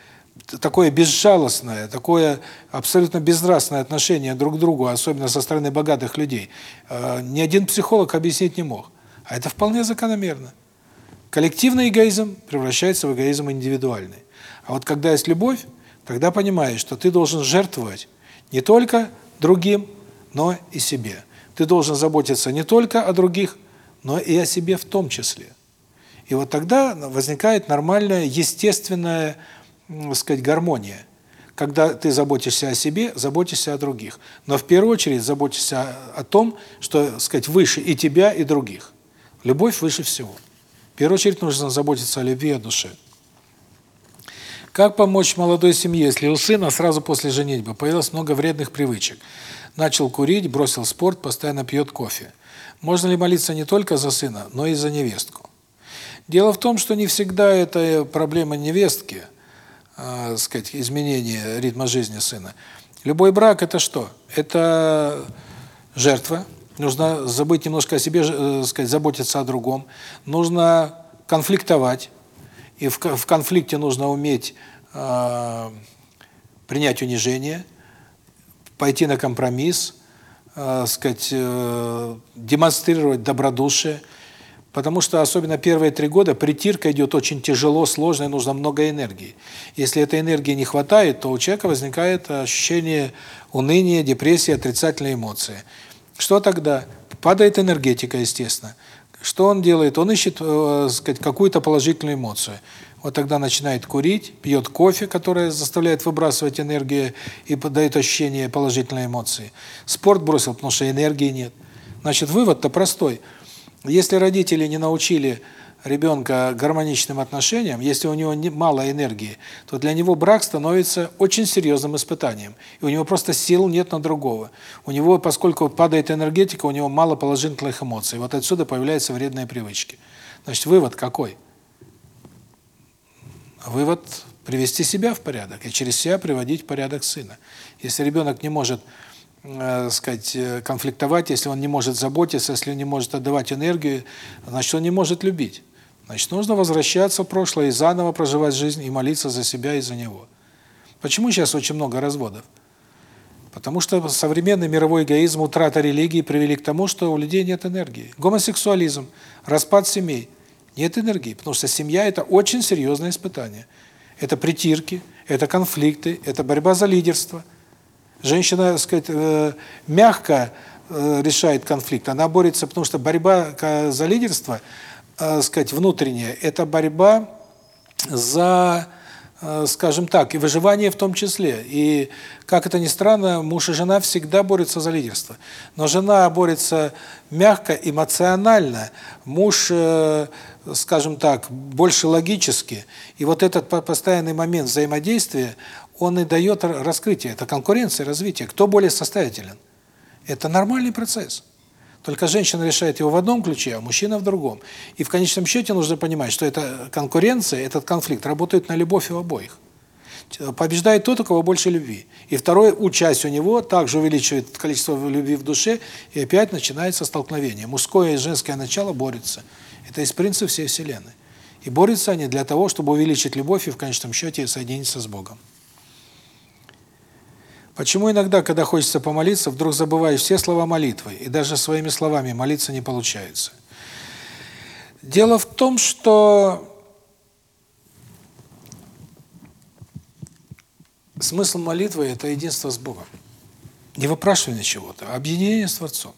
такое безжалостное, такое абсолютно безнравственное отношение друг к другу, особенно со стороны богатых людей, э, ни один психолог объяснить не мог. А это вполне закономерно. Коллективный эгоизм превращается в эгоизм индивидуальный. А вот когда есть любовь, тогда понимаешь, что ты должен жертвовать не только другим, но и себе. Ты должен заботиться не только о других, но и о себе в том числе. И вот тогда возникает нормальная, естественная, так сказать, гармония. Когда ты заботишься о себе, заботишься о других. Но в первую очередь заботишься о том, что, так сказать, выше и тебя, и других. Любовь выше всего. В первую очередь нужно заботиться о любви и о душе. Как помочь молодой семье, если у сына сразу после женитьбы появилось много вредных привычек? Начал курить, бросил спорт, постоянно пьет кофе. Можно ли молиться не только за сына, но и за невестку? Дело в том, что не всегда это проблема невестки, э, сказать, изменение ритма жизни сына. Любой брак это что? Это жертва, Нужно забыть немножко о себе, э, сказать, заботиться о другом. Нужно конфликтовать. И в, в конфликте нужно уметь э, принять унижение, пойти на компромисс, э, сказать, э, демонстрировать добродушие. Потому что особенно первые три года притирка идет очень тяжело, сложно, и нужно много энергии. Если этой энергии не хватает, то у человека возникает ощущение уныния, депрессии, отрицательные эмоции. Что тогда? Падает энергетика, естественно. Что он делает? Он ищет, э, сказать, какую-то положительную эмоцию. Вот тогда начинает курить, пьет кофе, которое заставляет выбрасывать энергию и дает ощущение положительной эмоции. Спорт бросил, потому что энергии нет. Значит, вывод-то простой. Если родители не научили ребенка гармоничным отношениям, если у него мало энергии, то для него брак становится очень серьезным испытанием. И у него просто сил нет на другого. У него, поскольку падает энергетика, у него мало положительных эмоций. Вот отсюда появляются вредные привычки. Значит, вывод какой? Вывод – привести себя в порядок и через себя приводить в порядок сына. Если ребенок не может э, сказать, э, конфликтовать, если он не может заботиться, если он не может отдавать энергию, значит, он не может любить. Значит, нужно возвращаться в прошлое и заново проживать жизнь и молиться за себя и за него. Почему сейчас очень много разводов? Потому что современный мировой эгоизм, утрата религии привели к тому, что у людей нет энергии. Гомосексуализм, распад семей. Нет энергии, потому что семья – это очень серьезное испытание. Это притирки, это конфликты, это борьба за лидерство. Женщина, так сказать, э, мягко э, решает конфликт. Она борется, потому что борьба за лидерство, сказать, внутренняя – это борьба за Э, скажем так, и выживание в том числе. И, как это ни странно, муж и жена всегда борются за лидерство. Но жена борется мягко, эмоционально, муж, э, скажем так, больше логически. И вот этот постоянный момент взаимодействия, он и дает раскрытие. Это конкуренция, развитие. Кто более состоятелен? Это нормальный процесс. Только женщина решает его в одном ключе, а мужчина в другом. И в конечном счете нужно понимать, что эта конкуренция, этот конфликт работает на любовь у обоих. Побеждает тот, у кого больше любви. И второй, участь у него, также увеличивает количество любви в душе, и опять начинается столкновение. Мужское и женское начало борются. Это из принципа всей Вселенной. И борются они для того, чтобы увеличить любовь и в конечном счете соединиться с Богом. Почему иногда, когда хочется помолиться, вдруг забываешь все слова молитвы, и даже своими словами молиться не получается? Дело в том, что смысл молитвы – это единство с Богом. Не выпрашивание чего-то, а объединение с Творцом.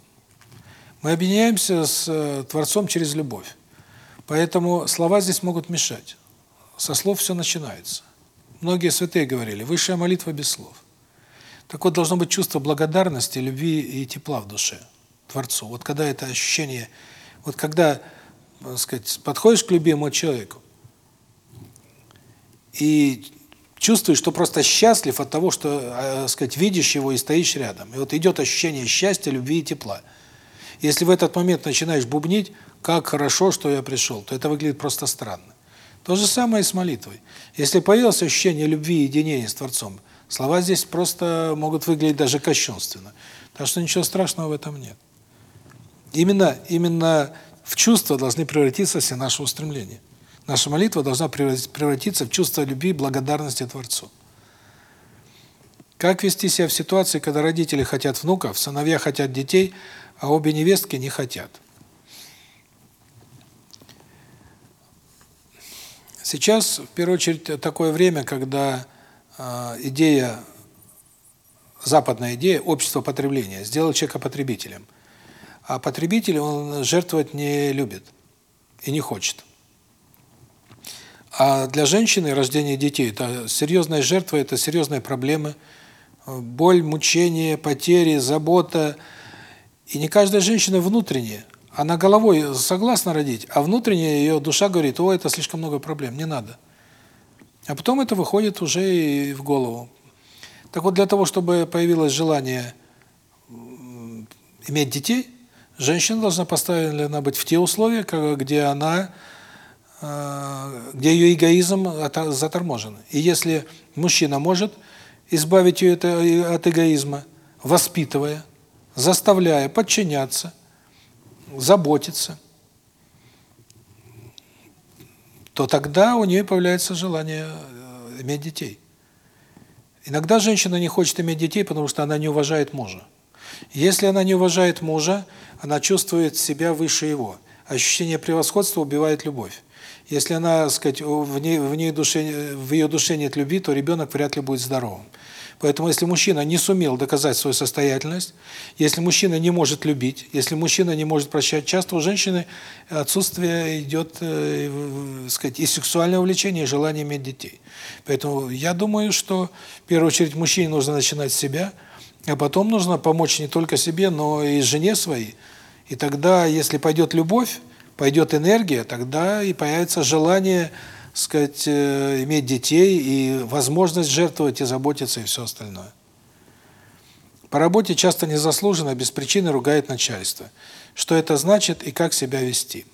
Мы объединяемся с э, Творцом через любовь. Поэтому слова здесь могут мешать. Со слов все начинается. Многие святые говорили, высшая молитва без слов. Так вот, должно быть чувство благодарности, любви и тепла в душе Творцу. Вот когда это ощущение, вот когда, так сказать, подходишь к любимому человеку и чувствуешь, что просто счастлив от того, что, э, так сказать, видишь его и стоишь рядом. И вот идет ощущение счастья, любви и тепла. Если в этот момент начинаешь бубнить, как хорошо, что я пришел, то это выглядит просто странно. То же самое и с молитвой. Если появилось ощущение любви и единения с Творцом – Слова здесь просто могут выглядеть даже кощунственно. Так что ничего страшного в этом нет. Именно, именно в чувства должны превратиться все наши устремления. Наша молитва должна превратиться в чувство любви и благодарности Творцу. Как вести себя в ситуации, когда родители хотят внуков, сыновья хотят детей, а обе невестки не хотят? Сейчас, в первую очередь, такое время, когда идея, западная идея общества потребления, сделал человека потребителем. А потребитель, он жертвовать не любит и не хочет. А для женщины рождение детей – это серьезная жертва, это серьезные проблемы, боль, мучение, потери, забота. И не каждая женщина внутренне, она головой согласна родить, а внутренне ее душа говорит, о, это слишком много проблем, не надо. А потом это выходит уже и в голову. Так вот, для того, чтобы появилось желание иметь детей, женщина должна поставлена быть в те условия, где она, э, где ее эгоизм заторможен. И если мужчина может избавить ее от эгоизма, воспитывая, заставляя подчиняться, заботиться, то тогда у нее появляется желание э, иметь детей. Иногда женщина не хочет иметь детей, потому что она не уважает мужа. Если она не уважает мужа, она чувствует себя выше его. Ощущение превосходства убивает любовь. Если она, так сказать, в ней в ней душе в ее душе нет любви, то ребенок вряд ли будет здоровым. Поэтому если мужчина не сумел доказать свою состоятельность, если мужчина не может любить, если мужчина не может прощать, часто у женщины отсутствие идет, э, сказать, и сексуальное увлечение, и желание иметь детей. Поэтому я думаю, что в первую очередь мужчине нужно начинать с себя, а потом нужно помочь не только себе, но и жене своей. И тогда, если пойдет любовь, пойдет энергия, тогда и появится желание сказать, э, иметь детей и возможность жертвовать и заботиться и все остальное. По работе часто незаслуженно, без причины ругает начальство. Что это значит и как себя вести?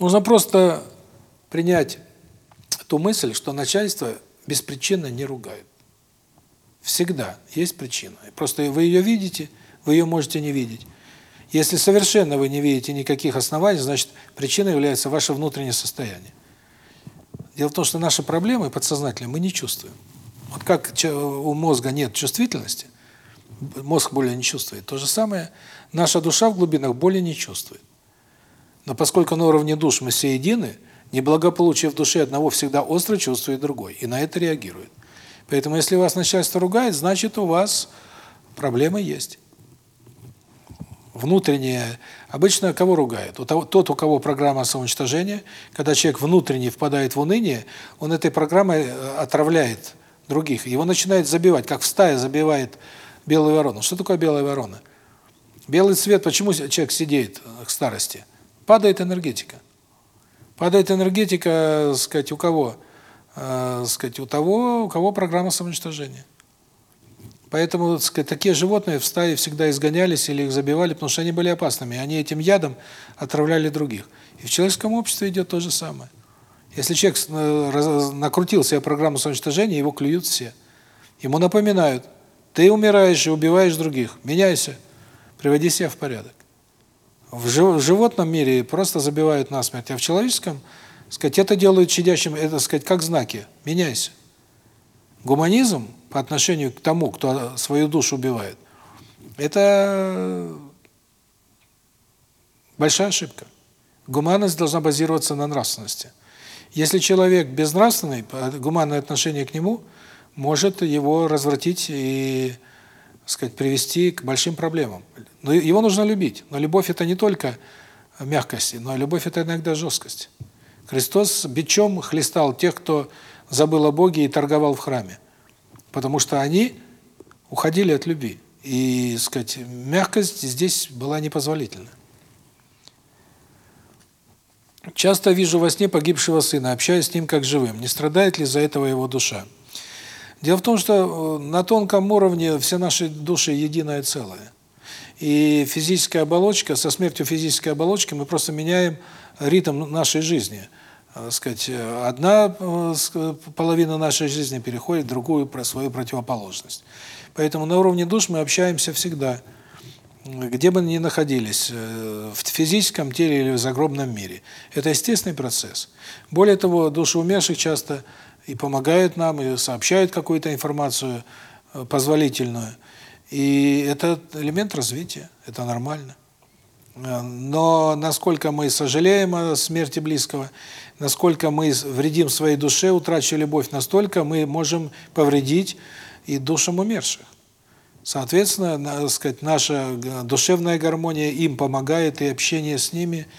Нужно просто принять ту мысль, что начальство беспричинно не ругает. Всегда есть причина. Просто вы ее видите, вы ее можете не видеть. Если совершенно вы не видите никаких оснований, значит, причиной является ваше внутреннее состояние. Дело в том, что наши проблемы подсознательно мы не чувствуем. Вот как у мозга нет чувствительности, мозг более не чувствует. То же самое наша душа в глубинах боли не чувствует. Но поскольку на уровне душ мы все едины, неблагополучие в душе одного всегда остро чувствует другой, и на это реагирует. Поэтому если вас начальство ругает, значит у вас проблемы есть. Внутреннее. Обычно кого ругают? У того, тот, у кого программа самоуничтожения, когда человек внутренне впадает в уныние, он этой программой э, отравляет других. Его начинает забивать, как в стае забивает белую ворону. Что такое белая ворона? Белый цвет, почему человек сидеет к старости? Падает энергетика. Падает энергетика, э, сказать, у кого? Э, сказать, у того, у кого программа самоуничтожения. Поэтому, сказать, такие животные в стае всегда изгонялись или их забивали, потому что они были опасными. Они этим ядом отравляли других. И в человеческом обществе идет то же самое. Если человек э, накрутил себе программу самоуничтожения, его клюют все. Ему напоминают, ты умираешь и убиваешь других, меняйся, приводи себя в порядок. В животном мире просто забивают насмерть, а в человеческом, сказать, это делают щадящим, это, сказать, как знаки. Меняйся. Гуманизм по отношению к тому, кто свою душу убивает, это большая ошибка. Гуманность должна базироваться на нравственности. Если человек безнравственный, гуманное отношение к нему может его развратить и сказать, привести к большим проблемам. Но его нужно любить. Но любовь это не только мягкость, но любовь это иногда жесткость. Христос бичом хлестал тех, кто забыл о Боге и торговал в храме. Потому что они уходили от любви. И, сказать, мягкость здесь была непозволительна. Часто вижу во сне погибшего сына, общаюсь с ним как живым. Не страдает ли за этого его душа? Дело в том, что э, на тонком уровне все наши души единое целое. И физическая оболочка, со смертью физической оболочки мы просто меняем ритм нашей жизни. Э, сказать, одна э, половина нашей жизни переходит в другую про свою противоположность. Поэтому на уровне душ мы общаемся всегда, где бы ни находились, в физическом теле или в загробном мире. Это естественный процесс. Более того, души умерших часто и помогают нам, и сообщают какую-то информацию э, позволительную. И это элемент развития, это нормально. Э, но насколько мы сожалеем о смерти близкого, насколько мы вредим своей душе, утрачивая любовь, настолько мы можем повредить и душам умерших. Соответственно, надо сказать, наша э, душевная гармония им помогает, и общение с ними –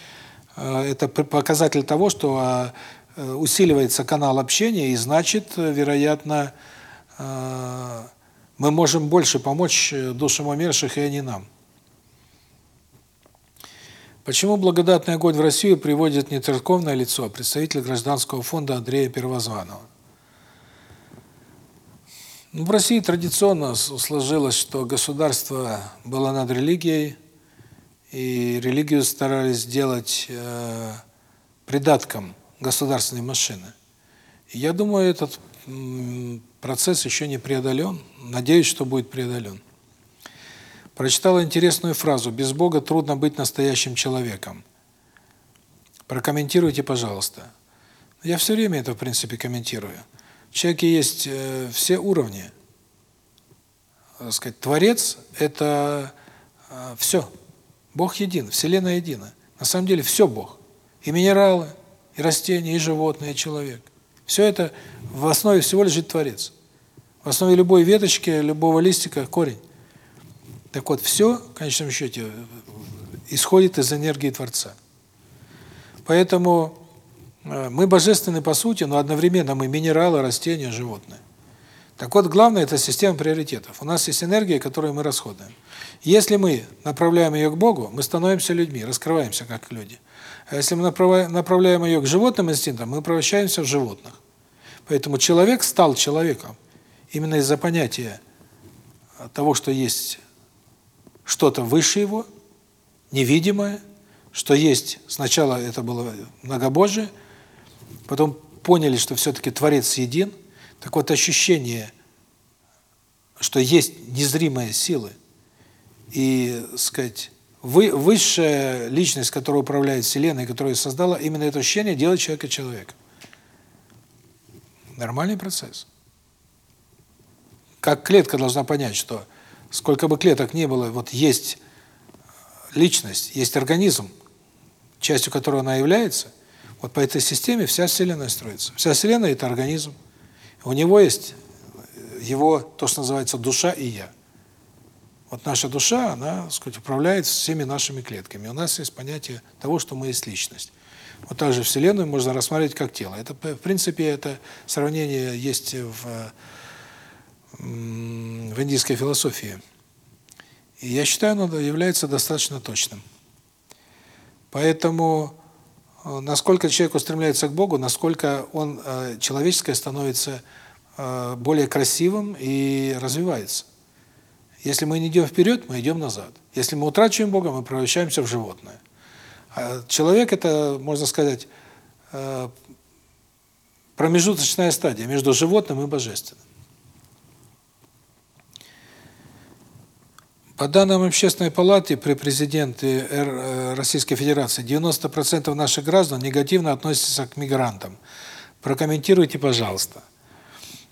это показатель того, что а, Э, усиливается канал общения, и значит, э, вероятно, э, мы можем больше помочь душам умерших, и они нам. Почему благодатный огонь в Россию приводит не церковное лицо, а представитель гражданского фонда Андрея Первозванного? Ну, в России традиционно сложилось, что государство было над религией, и религию старались сделать э, придатком государственной машины. И я думаю, этот процесс еще не преодолен. Надеюсь, что будет преодолен. Прочитал интересную фразу «Без Бога трудно быть настоящим человеком». Прокомментируйте, пожалуйста. Я все время это, в принципе, комментирую. В человеке есть э, все уровни. Так сказать, Творец – это э, все. Бог един, Вселенная едина. На самом деле все Бог. И минералы, и растения, и животные, и человек. Все это в основе всего лежит Творец. В основе любой веточки, любого листика – корень. Так вот, все, в конечном счете, исходит из энергии Творца. Поэтому э, мы божественны по сути, но одновременно мы минералы, растения, животные. Так вот, главное – это система приоритетов. У нас есть энергия, которую мы расходуем. Если мы направляем ее к Богу, мы становимся людьми, раскрываемся как люди. А если мы направляем ее к животным инстинктам, мы превращаемся в животных. Поэтому человек стал человеком именно из-за понятия того, что есть что-то выше его, невидимое, что есть, сначала это было многобожие, потом поняли, что все-таки Творец един. Так вот, ощущение что есть незримые силы, и, сказать, вы, высшая личность, которая управляет Вселенной, которая создала, именно это ощущение делает человека человеком. Нормальный процесс. Как клетка должна понять, что сколько бы клеток ни было, вот есть личность, есть организм, частью которого она является, вот по этой системе вся Вселенная строится. Вся Вселенная – это организм. У него есть его, то, что называется, душа и я. Вот наша душа, она, так сказать, управляет всеми нашими клетками. У нас есть понятие того, что мы есть личность. Вот также Вселенную можно рассматривать как тело. Это, в принципе, это сравнение есть в, в индийской философии. И я считаю, оно является достаточно точным. Поэтому э, насколько человек устремляется к Богу, насколько он э, человеческое становится э, более красивым и развивается. Если мы не идем вперед, мы идем назад. Если мы утрачиваем Бога, мы превращаемся в животное. А человек – это, можно сказать, промежуточная стадия между животным и божественным. По данным Общественной палаты при президенте э, Российской Федерации 90% наших граждан негативно относятся к мигрантам. Прокомментируйте, пожалуйста.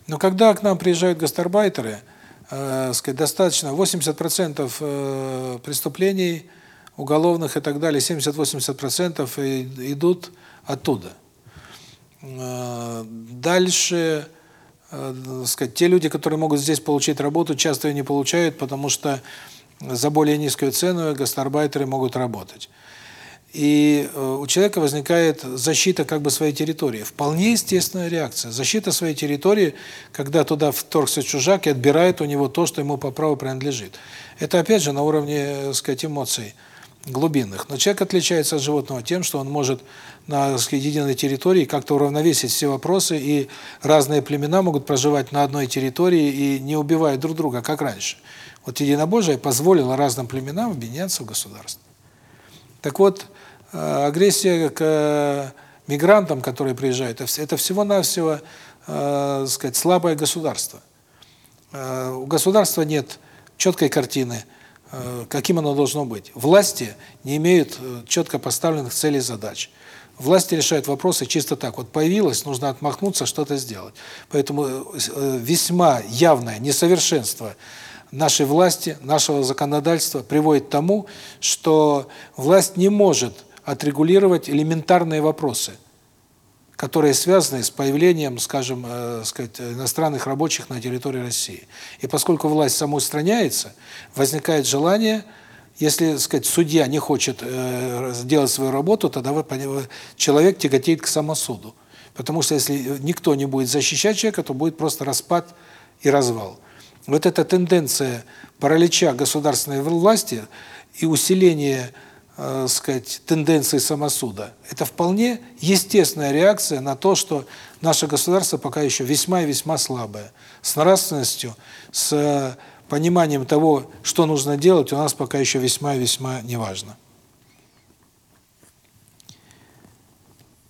Но когда к нам приезжают гастарбайтеры – э, сказать, достаточно 80% э, преступлений уголовных и так далее, 70-80% идут оттуда. Э, дальше, э, сказать, те люди, которые могут здесь получить работу, часто ее не получают, потому что за более низкую цену гастарбайтеры могут работать и э, у человека возникает защита как бы своей территории. Вполне естественная реакция. Защита своей территории, когда туда вторгся чужак и отбирает у него то, что ему по праву принадлежит. Это опять же на уровне, так э, сказать, эмоций глубинных. Но человек отличается от животного тем, что он может на сказать, единой территории как-то уравновесить все вопросы, и разные племена могут проживать на одной территории и не убивая друг друга, как раньше. Вот единобожие позволило разным племенам объединяться в государство. Так вот, Э, агрессия к э, мигрантам, которые приезжают, это всего-навсего, э, сказать, слабое государство. У государства нет четкой картины, каким оно должно быть. Власти не имеют четко поставленных целей и задач. Власти решают вопросы чисто так. Вот появилось, нужно отмахнуться, что-то сделать. Поэтому весьма явное несовершенство нашей власти, нашего законодательства приводит к тому, что власть не может отрегулировать элементарные вопросы, которые связаны с появлением, скажем, э, сказать, иностранных рабочих на территории России. И поскольку власть самоустраняется, возникает желание, если, сказать, судья не хочет э, сделать свою работу, тогда вы, человек тяготеет к самосуду. Потому что если никто не будет защищать человека, то будет просто распад и развал. Вот эта тенденция паралича государственной власти и усиление э, сказать, тенденции самосуда. Это вполне естественная реакция на то, что наше государство пока еще весьма и весьма слабое. С нравственностью, с пониманием того, что нужно делать, у нас пока еще весьма и весьма неважно.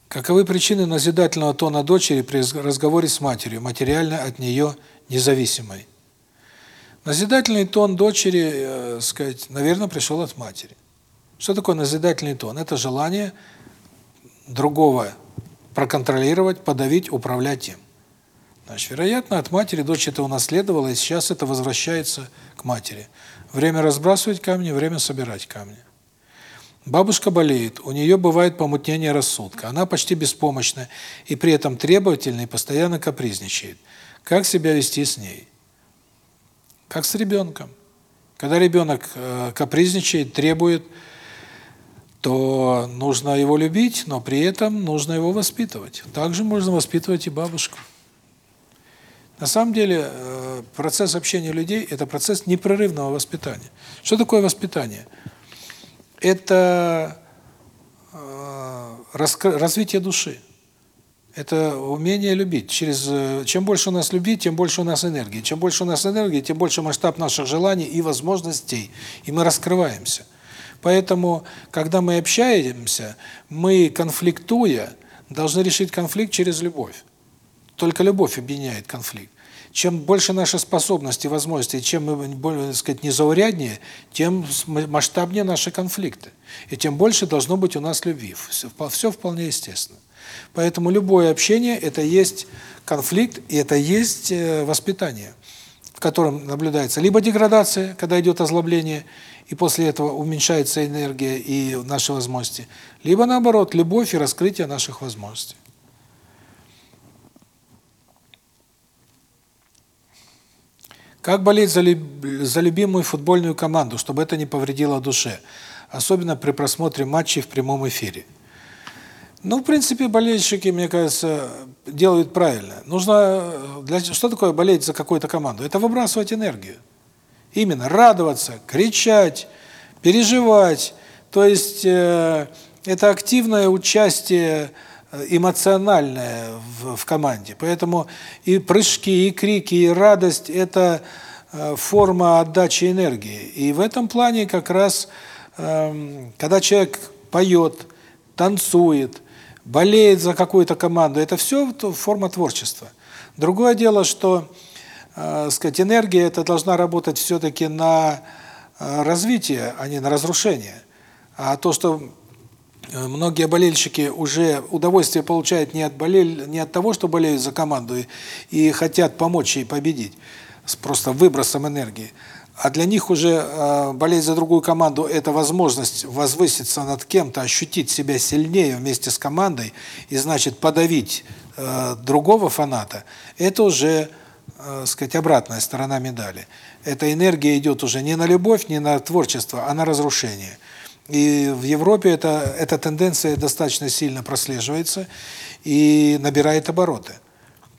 Каковы причины назидательного тона дочери при разговоре с матерью, материально от нее независимой? Назидательный тон дочери, э, сказать, наверное, пришел от матери. Что такое назидательный тон? Это желание другого проконтролировать, подавить, управлять им. Значит, вероятно, от матери дочь это унаследовала, и сейчас это возвращается к матери. Время разбрасывать камни, время собирать камни. Бабушка болеет, у нее бывает помутнение рассудка, она почти беспомощна и при этом требовательна и постоянно капризничает. Как себя вести с ней? Как с ребенком. Когда ребенок э, капризничает, требует, то нужно его любить, но при этом нужно его воспитывать. Также можно воспитывать и бабушку. На самом деле э, процесс общения людей – это процесс непрерывного воспитания. Что такое воспитание? Это э, развитие души. Это умение любить. Через э, чем больше у нас любви, тем больше у нас энергии. Чем больше у нас энергии, тем больше масштаб наших желаний и возможностей, и мы раскрываемся. Поэтому, когда мы общаемся, мы, конфликтуя, должны решить конфликт через любовь. Только любовь объединяет конфликт. Чем больше наши способности, возможности, чем мы, более, так сказать, незауряднее, тем масштабнее наши конфликты. И тем больше должно быть у нас любви. Все, все вполне естественно. Поэтому любое общение – это есть конфликт, и это есть э, воспитание, в котором наблюдается либо деградация, когда идет озлобление, и после этого уменьшается энергия и наши возможности, либо наоборот, любовь и раскрытие наших возможностей. Как болеть за, люб... за любимую футбольную команду, чтобы это не повредило душе, особенно при просмотре матчей в прямом эфире? Ну, в принципе, болельщики, мне кажется, делают правильно. Нужно для что такое болеть за какую-то команду? Это выбрасывать энергию. Именно радоваться, кричать, переживать. То есть э, это активное участие Э, эмоциональное в, в команде. Поэтому и прыжки, и крики, и радость – это э, форма отдачи энергии. И в этом плане как раз, эм, когда человек поет, танцует, болеет за какую-то команду, это все форма творчества. Другое дело, что э, сказать, энергия это должна работать все-таки на развитие, а не на разрушение. А то, что Э, многие болельщики уже удовольствие получают не от болель, не от того, что болеют за команду и, и хотят помочь ей победить, с просто выбросом энергии. А для них уже э, болеть за другую команду – это возможность возвыситься над кем-то, ощутить себя сильнее вместе с командой и, значит, подавить э, другого фаната. Это уже, э, сказать, обратная сторона медали. Эта энергия идет уже не на любовь, не на творчество, а на разрушение. И в Европе эта, эта тенденция достаточно сильно прослеживается и набирает обороты.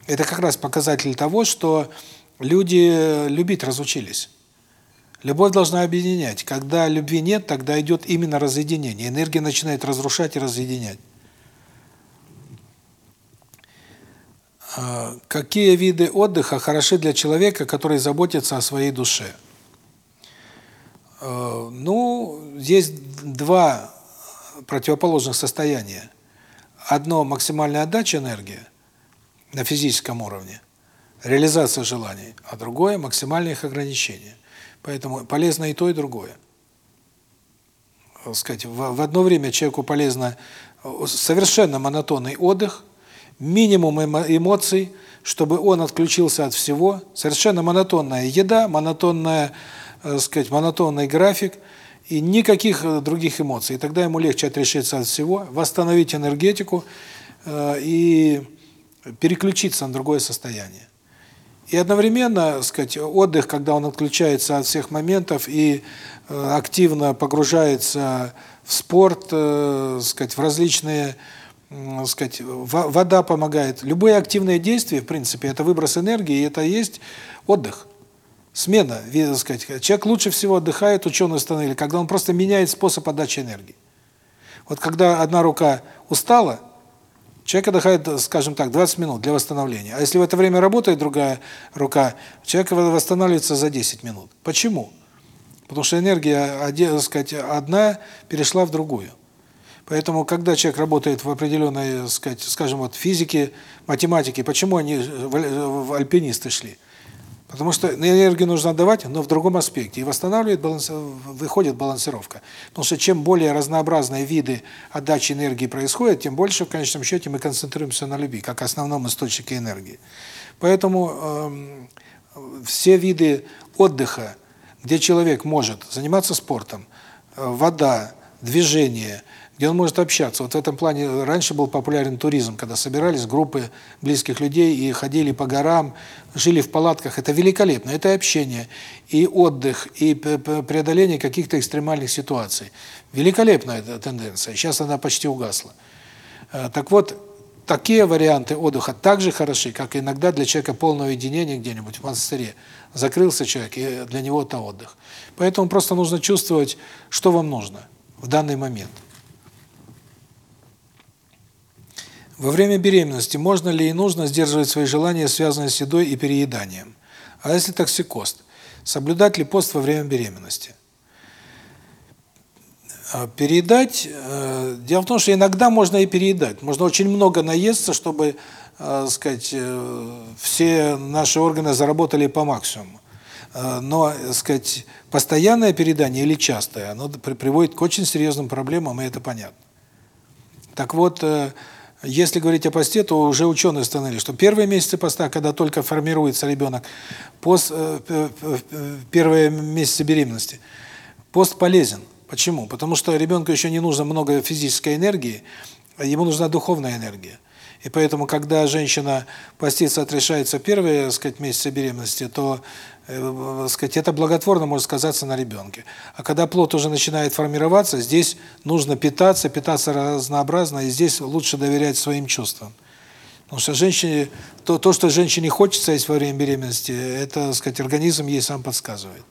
Это как раз показатель того, что люди любить разучились. Любовь должна объединять. Когда любви нет, тогда идет именно разъединение. Энергия начинает разрушать и разъединять. А, какие виды отдыха хороши для человека, который заботится о своей душе? Э, ну, есть два противоположных состояния. Одно – максимальная отдача энергии на физическом уровне, реализация желаний, а другое – максимальное их ограничение. Поэтому полезно и то, и другое. Сказать, в одно время человеку полезно совершенно монотонный отдых, минимум эмоций, чтобы он отключился от всего, совершенно монотонная еда, монотонная э, сказать, монотонный график и никаких э, других эмоций. И тогда ему легче отрешиться от всего, восстановить энергетику э, и переключиться на другое состояние. И одновременно, сказать, отдых, когда он отключается от всех моментов и э, активно погружается в спорт, э, сказать, в различные, сказать, вода помогает. Любые активные действия, в принципе, это выброс энергии, и это есть отдых. Смена, так сказать. Человек лучше всего отдыхает, ученые установили, когда он просто меняет способ отдачи энергии. Вот когда одна рука устала, человек отдыхает, скажем так, 20 минут для восстановления. А если в это время работает другая рука, человек восстанавливается за 10 минут. Почему? Потому что энергия, так сказать, одна перешла в другую. Поэтому, когда человек работает в определенной, сказать, скажем, вот физике, математике, почему они в альпинисты шли? Потому что энергию нужно отдавать, но в другом аспекте. И восстанавливает, баланс, выходит балансировка. Потому что чем более разнообразные виды отдачи энергии происходят, тем больше в конечном счете мы концентрируемся на любви, как основном источнике энергии. Поэтому э, все виды отдыха, где человек может заниматься спортом, э, вода, движение – где он может общаться. Вот в этом плане раньше был популярен туризм, когда собирались группы близких людей и ходили по горам, жили в палатках. Это великолепно. Это общение, и отдых, и преодоление каких-то экстремальных ситуаций. Великолепная эта тенденция. Сейчас она почти угасла. Э, так вот, такие варианты отдыха также хороши, как иногда для человека полного единения где-нибудь в монастыре. Закрылся человек, и для него это отдых. Поэтому просто нужно чувствовать, что вам нужно в данный момент. Во время беременности можно ли и нужно сдерживать свои желания, связанные с едой и перееданием? А если токсикоз? Соблюдать ли пост во время беременности? А, переедать, э, дело в том, что иногда можно и переедать. Можно очень много наесться, чтобы э, сказать, все наши органы заработали по максимуму. Но, сказать, постоянное передание или частое, оно приводит к очень серьезным проблемам, и это понятно. Так вот, если говорить о посте, то уже ученые установили, что первые месяцы поста, когда только формируется ребенок, пост, э, первые месяцы беременности, пост полезен. Почему? Потому что ребенку еще не нужно много физической энергии, ему нужна духовная энергия. И поэтому, когда женщина постится, отрешается первые, так сказать, месяцы беременности, то, э, сказать, это благотворно может сказаться на ребенке. А когда плод уже начинает формироваться, здесь нужно питаться, питаться разнообразно, и здесь лучше доверять своим чувствам. Потому что женщине то, то что женщине хочется есть во время беременности, это, так сказать, организм ей сам подсказывает.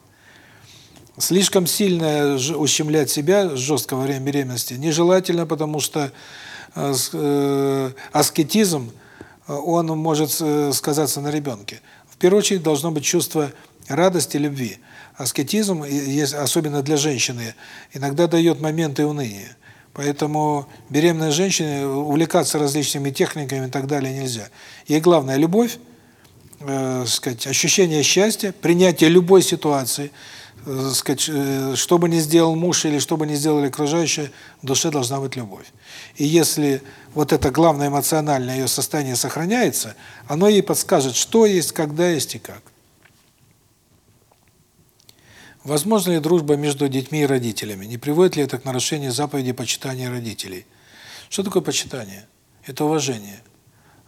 Слишком сильно ущемлять себя жестко во время беременности нежелательно, потому что аскетизм, э, он может сказаться на ребенке. В первую очередь должно быть чувство радости, любви. Аскетизм, особенно для женщины, иногда дает моменты уныния. Поэтому беременной женщине увлекаться различными техниками и так далее нельзя. Ей главное любовь, э, сказать, ощущение счастья, принятие любой ситуации, э, сказать, э, что бы ни сделал муж или что бы ни сделали окружающие, в душе должна быть любовь. И если вот это главное эмоциональное ее состояние сохраняется, оно ей подскажет, что есть, когда есть и как. Возможно ли дружба между детьми и родителями? Не приводит ли это к нарушению заповеди почитания родителей? Что такое почитание? Это уважение.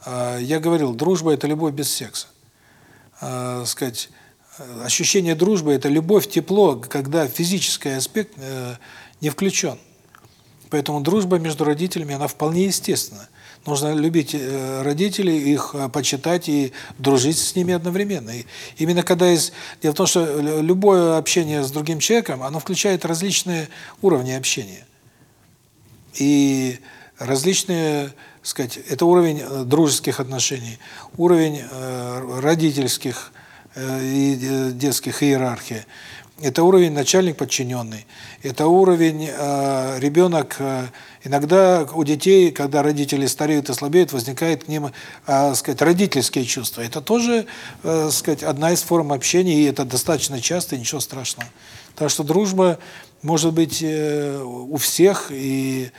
А, я говорил, дружба – это любовь без секса. А, сказать, ощущение дружбы – это любовь, тепло, когда физический аспект э, не включен. Поэтому дружба между родителями, она вполне естественна. Нужно любить э, родителей, их э, почитать и дружить с ними одновременно. И именно когда есть... Дело в том, что любое общение с другим человеком, оно включает различные уровни общения. И различные, сказать, это уровень э, дружеских отношений, уровень родительских и детских иерархии, это уровень начальник-подчиненный. Это уровень э, ребенок. Э, иногда у детей, когда родители стареют и слабеют, возникает к ним, э, сказать, родительские чувства. Это тоже, э, сказать, одна из форм общения, и это достаточно часто, и ничего страшного. Так что дружба может быть э, у всех, и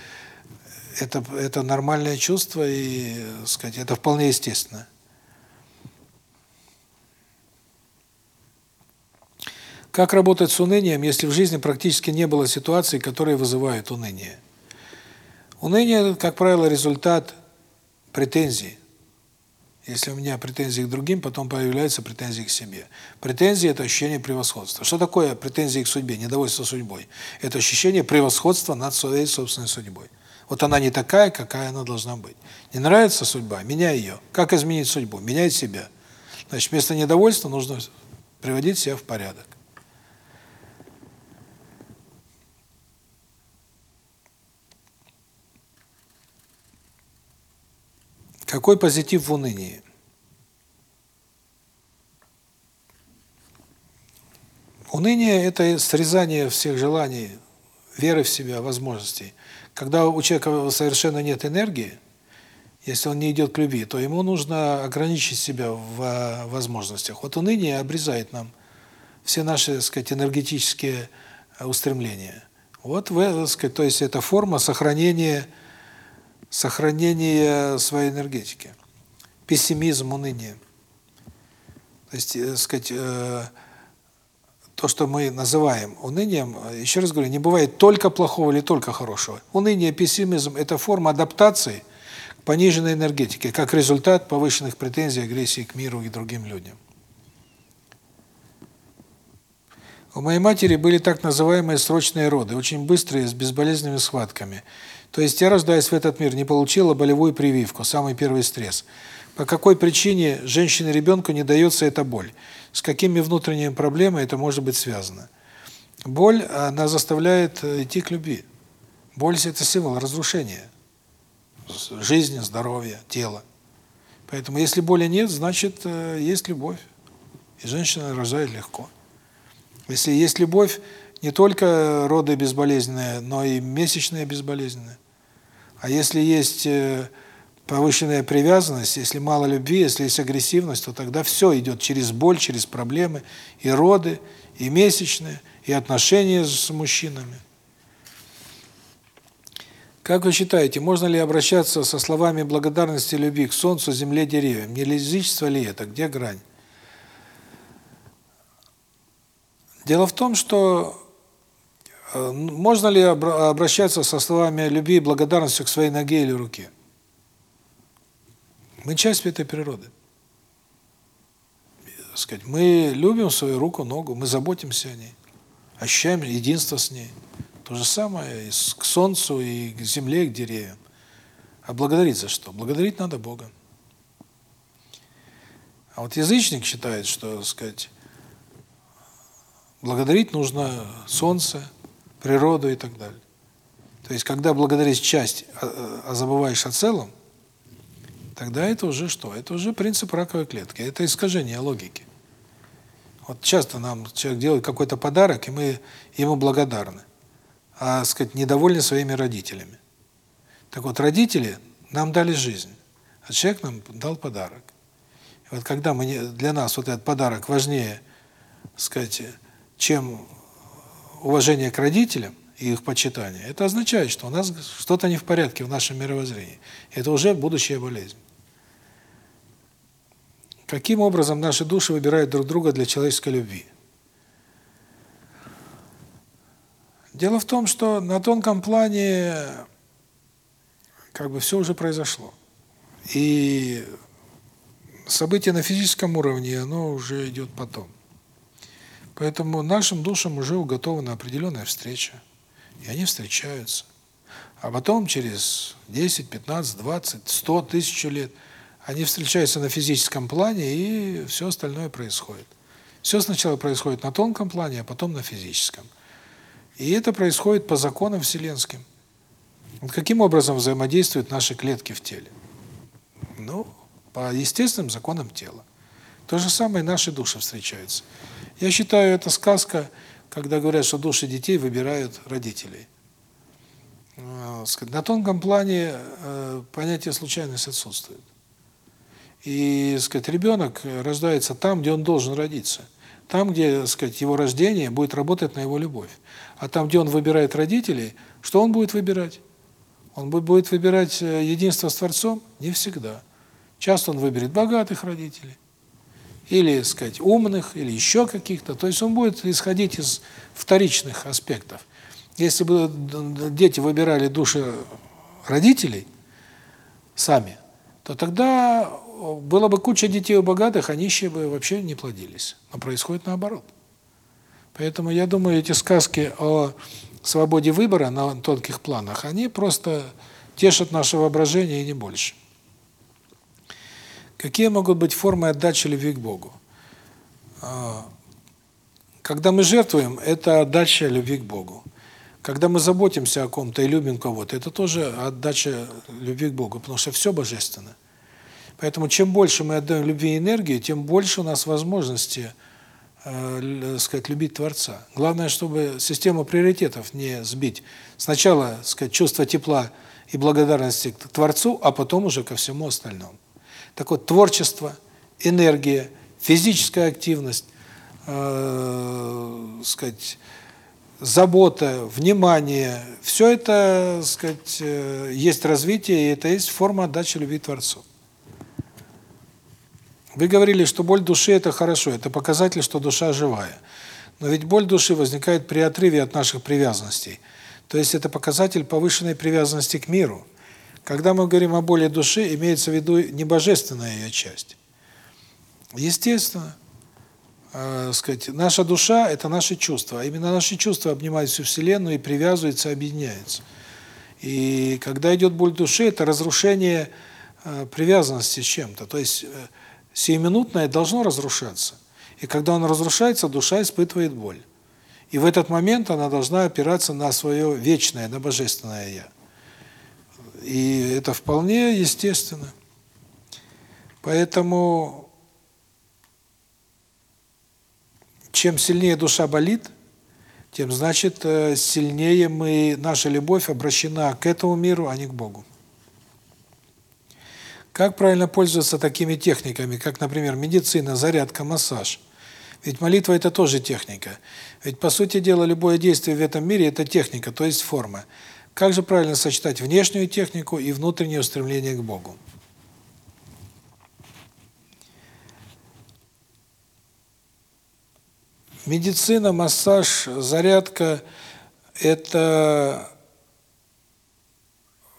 это это нормальное чувство, и, сказать, это вполне естественно. Как работать с унынием, если в жизни практически не было ситуаций, которые вызывают уныние? Уныние, как правило, результат претензий. Если у меня претензии к другим, потом появляются претензии к себе. Претензии – это ощущение превосходства. Что такое претензии к судьбе, недовольство судьбой? Это ощущение превосходства над своей собственной судьбой. Вот она не такая, какая она должна быть. Не нравится судьба – меняй ее. Как изменить судьбу? Меняй себя. Значит, вместо недовольства нужно приводить себя в порядок. Какой позитив в унынии? Уныние – это срезание всех желаний, веры в себя, возможностей. Когда у человека совершенно нет энергии, если он не идет к любви, то ему нужно ограничить себя в возможностях. Вот уныние обрезает нам все наши, так сказать, энергетические устремления. Вот, в, сказать, то есть это форма сохранения сохранение своей энергетики. Пессимизм, уныние. То есть, э, сказать, э, то, что мы называем унынием, еще раз говорю, не бывает только плохого или только хорошего. Уныние, пессимизм – это форма адаптации к пониженной энергетике, как результат повышенных претензий, агрессии к миру и другим людям. У моей матери были так называемые срочные роды, очень быстрые, с безболезненными схватками – то есть я, рождаясь в этот мир, не получила болевую прививку, самый первый стресс. По какой причине женщине ребенку не дается эта боль? С какими внутренними проблемами это может быть связано? Боль, она заставляет э, идти к любви. Боль – это символ разрушения жизни, здоровья, тела. Поэтому если боли нет, значит, э, есть любовь. И женщина рожает легко. Если есть любовь, не только роды безболезненные, но и месячные безболезненные. А если есть, э, повышенная привязанность, если мало любви, если есть агрессивность, то тогда все идет через боль, через проблемы, и роды, и месячные, и отношения с мужчинами. Как вы считаете, можно ли обращаться со словами благодарности любви к солнцу, земле, деревьям? Не язычество ли это? Где грань? Дело в том, что можно ли обращаться со словами любви и благодарности к своей ноге или руке? Мы часть этой природы. Сказать, мы любим свою руку, ногу, мы заботимся о ней, ощущаем единство с ней. То же самое и к солнцу, и к земле, и к деревьям. А благодарить за что? Благодарить надо Бога. А вот язычник считает, что, сказать, благодарить нужно солнце, природу и так далее. То есть, когда благодаришь часть, а, а забываешь о целом, тогда это уже что? Это уже принцип раковой клетки. Это искажение логики. Вот часто нам человек делает какой-то подарок, и мы ему благодарны а, сказать, недовольны своими родителями. Так вот, родители нам дали жизнь, а человек нам дал подарок. И вот когда мы для нас вот этот подарок важнее, сказать, чем уважение к родителям и их почитание, это означает, что у нас что-то не в порядке в нашем мировоззрении. Это уже будущая болезнь. Каким образом наши души выбирают друг друга для человеческой любви? Дело в том, что на тонком плане как бы все уже произошло. И событие на физическом уровне, оно уже идет потом. Поэтому нашим душам уже уготована определенная встреча. И они встречаются. А потом через 10, 15, 20, 100 тысяч лет они встречаются на физическом плане, и все остальное происходит. Все сначала происходит на тонком плане, а потом на физическом. И это происходит по законам вселенским. Вот каким образом взаимодействуют наши клетки в теле? Ну, по естественным законам тела. То же самое наши души встречаются. Я считаю, это сказка, когда говорят, что души детей выбирают родителей. Э, на тонком плане э, понятие случайность отсутствует. И, сказать, ребенок рождается там, где он должен родиться. Там, где, сказать, его рождение будет работать на его любовь. А там, где он выбирает родителей, что он будет выбирать? Он будет выбирать э, единство с Творцом? Не всегда. Часто он выберет богатых родителей, или, сказать, умных, или еще каких-то. То есть он будет исходить из вторичных аспектов. Если бы дети выбирали души родителей сами, то тогда было бы куча детей у богатых, а нищие бы вообще не плодились. Но происходит наоборот. Поэтому я думаю, эти сказки о свободе выбора на тонких планах, они просто тешат наше воображение и не больше. Какие могут быть формы отдачи любви к Богу? А, когда мы жертвуем, это отдача любви к Богу. Когда мы заботимся о ком-то и любим кого-то, это тоже отдача любви к Богу, потому что все божественно. Поэтому чем больше мы отдаем любви и энергии, тем больше у нас возможности, э, сказать, любить Творца. Главное, чтобы систему приоритетов не сбить. Сначала, сказать, чувство тепла и благодарности к Творцу, а потом уже ко всему остальному. Так вот, творчество, энергия, физическая активность, э, сказать, забота, внимание, все это, сказать, э, есть развитие, и это есть форма отдачи любви Творцу. Вы говорили, что боль души – это хорошо, это показатель, что душа живая. Но ведь боль души возникает при отрыве от наших привязанностей. То есть это показатель повышенной привязанности к миру. Когда мы говорим о боли души, имеется в виду не божественная ее часть. Естественно, э, сказать, наша душа – это наши чувства. А именно наши чувства обнимают всю Вселенную и привязываются, объединяются. И когда идет боль души, это разрушение э, привязанности с чем-то. То есть э, сиюминутное должно разрушаться. И когда оно разрушается, душа испытывает боль. И в этот момент она должна опираться на свое вечное, на божественное «я». И это вполне естественно. Поэтому чем сильнее душа болит, тем значит э, сильнее мы наша любовь обращена к этому миру, а не к Богу. Как правильно пользоваться такими техниками, как, например, медицина, зарядка, массаж? Ведь молитва – это тоже техника. Ведь, по сути дела, любое действие в этом мире – это техника, то есть форма. Как же правильно сочетать внешнюю технику и внутреннее устремление к Богу? Медицина, массаж, зарядка – это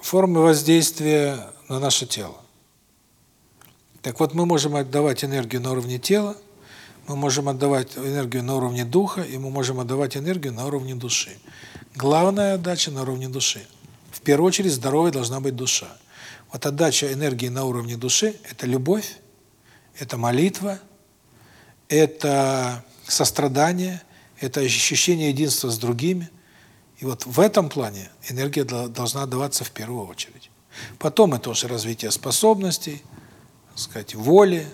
формы воздействия на наше тело. Так вот, мы можем отдавать энергию на уровне тела, мы можем отдавать энергию на уровне духа, и мы можем отдавать энергию на уровне души. Главная отдача на уровне души. В первую очередь здоровой должна быть душа. Вот отдача энергии на уровне души – это любовь, это молитва, это сострадание, это ощущение единства с другими. И вот в этом плане энергия должна отдаваться в первую очередь. Потом это уже развитие способностей, сказать, воли,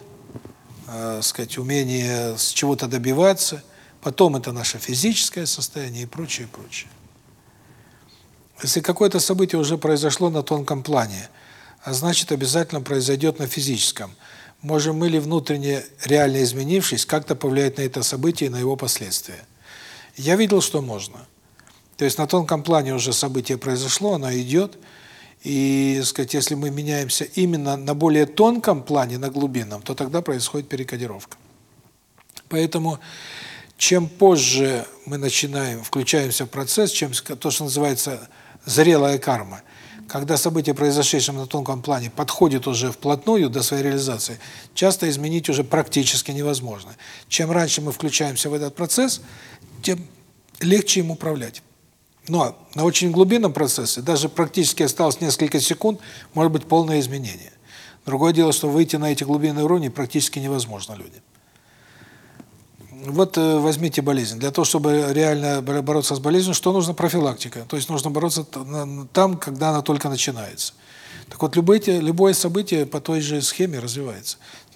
э, сказать, умение с чего-то добиваться. Потом это наше физическое состояние и прочее, прочее. Если какое-то событие уже произошло на тонком плане, а значит обязательно произойдет на физическом – можем мы ли внутренне реально изменившись, как-то повлиять на это событие и на его последствия. Я видел, что можно. То есть на тонком плане уже событие произошло, оно идет, и, сказать, если мы меняемся именно на более тонком плане, на глубинном, то тогда происходит перекодировка. Поэтому чем позже мы начинаем, включаемся в процесс, чем то, что называется зрелая карма – когда событие, произошедшее на тонком плане, подходит уже вплотную до своей реализации, часто изменить уже практически невозможно. Чем раньше мы включаемся в этот процесс, тем легче им управлять. Но на очень глубинном процессе, даже практически осталось несколько секунд, может быть полное изменение. Другое дело, что выйти на эти глубинные уровни практически невозможно людям. Вот э, возьмите болезнь. Для того, чтобы реально бороться с болезнью, что нужно? Профилактика. То есть нужно бороться там, когда она только начинается. Так вот, любое, любое событие по той же схеме развивается.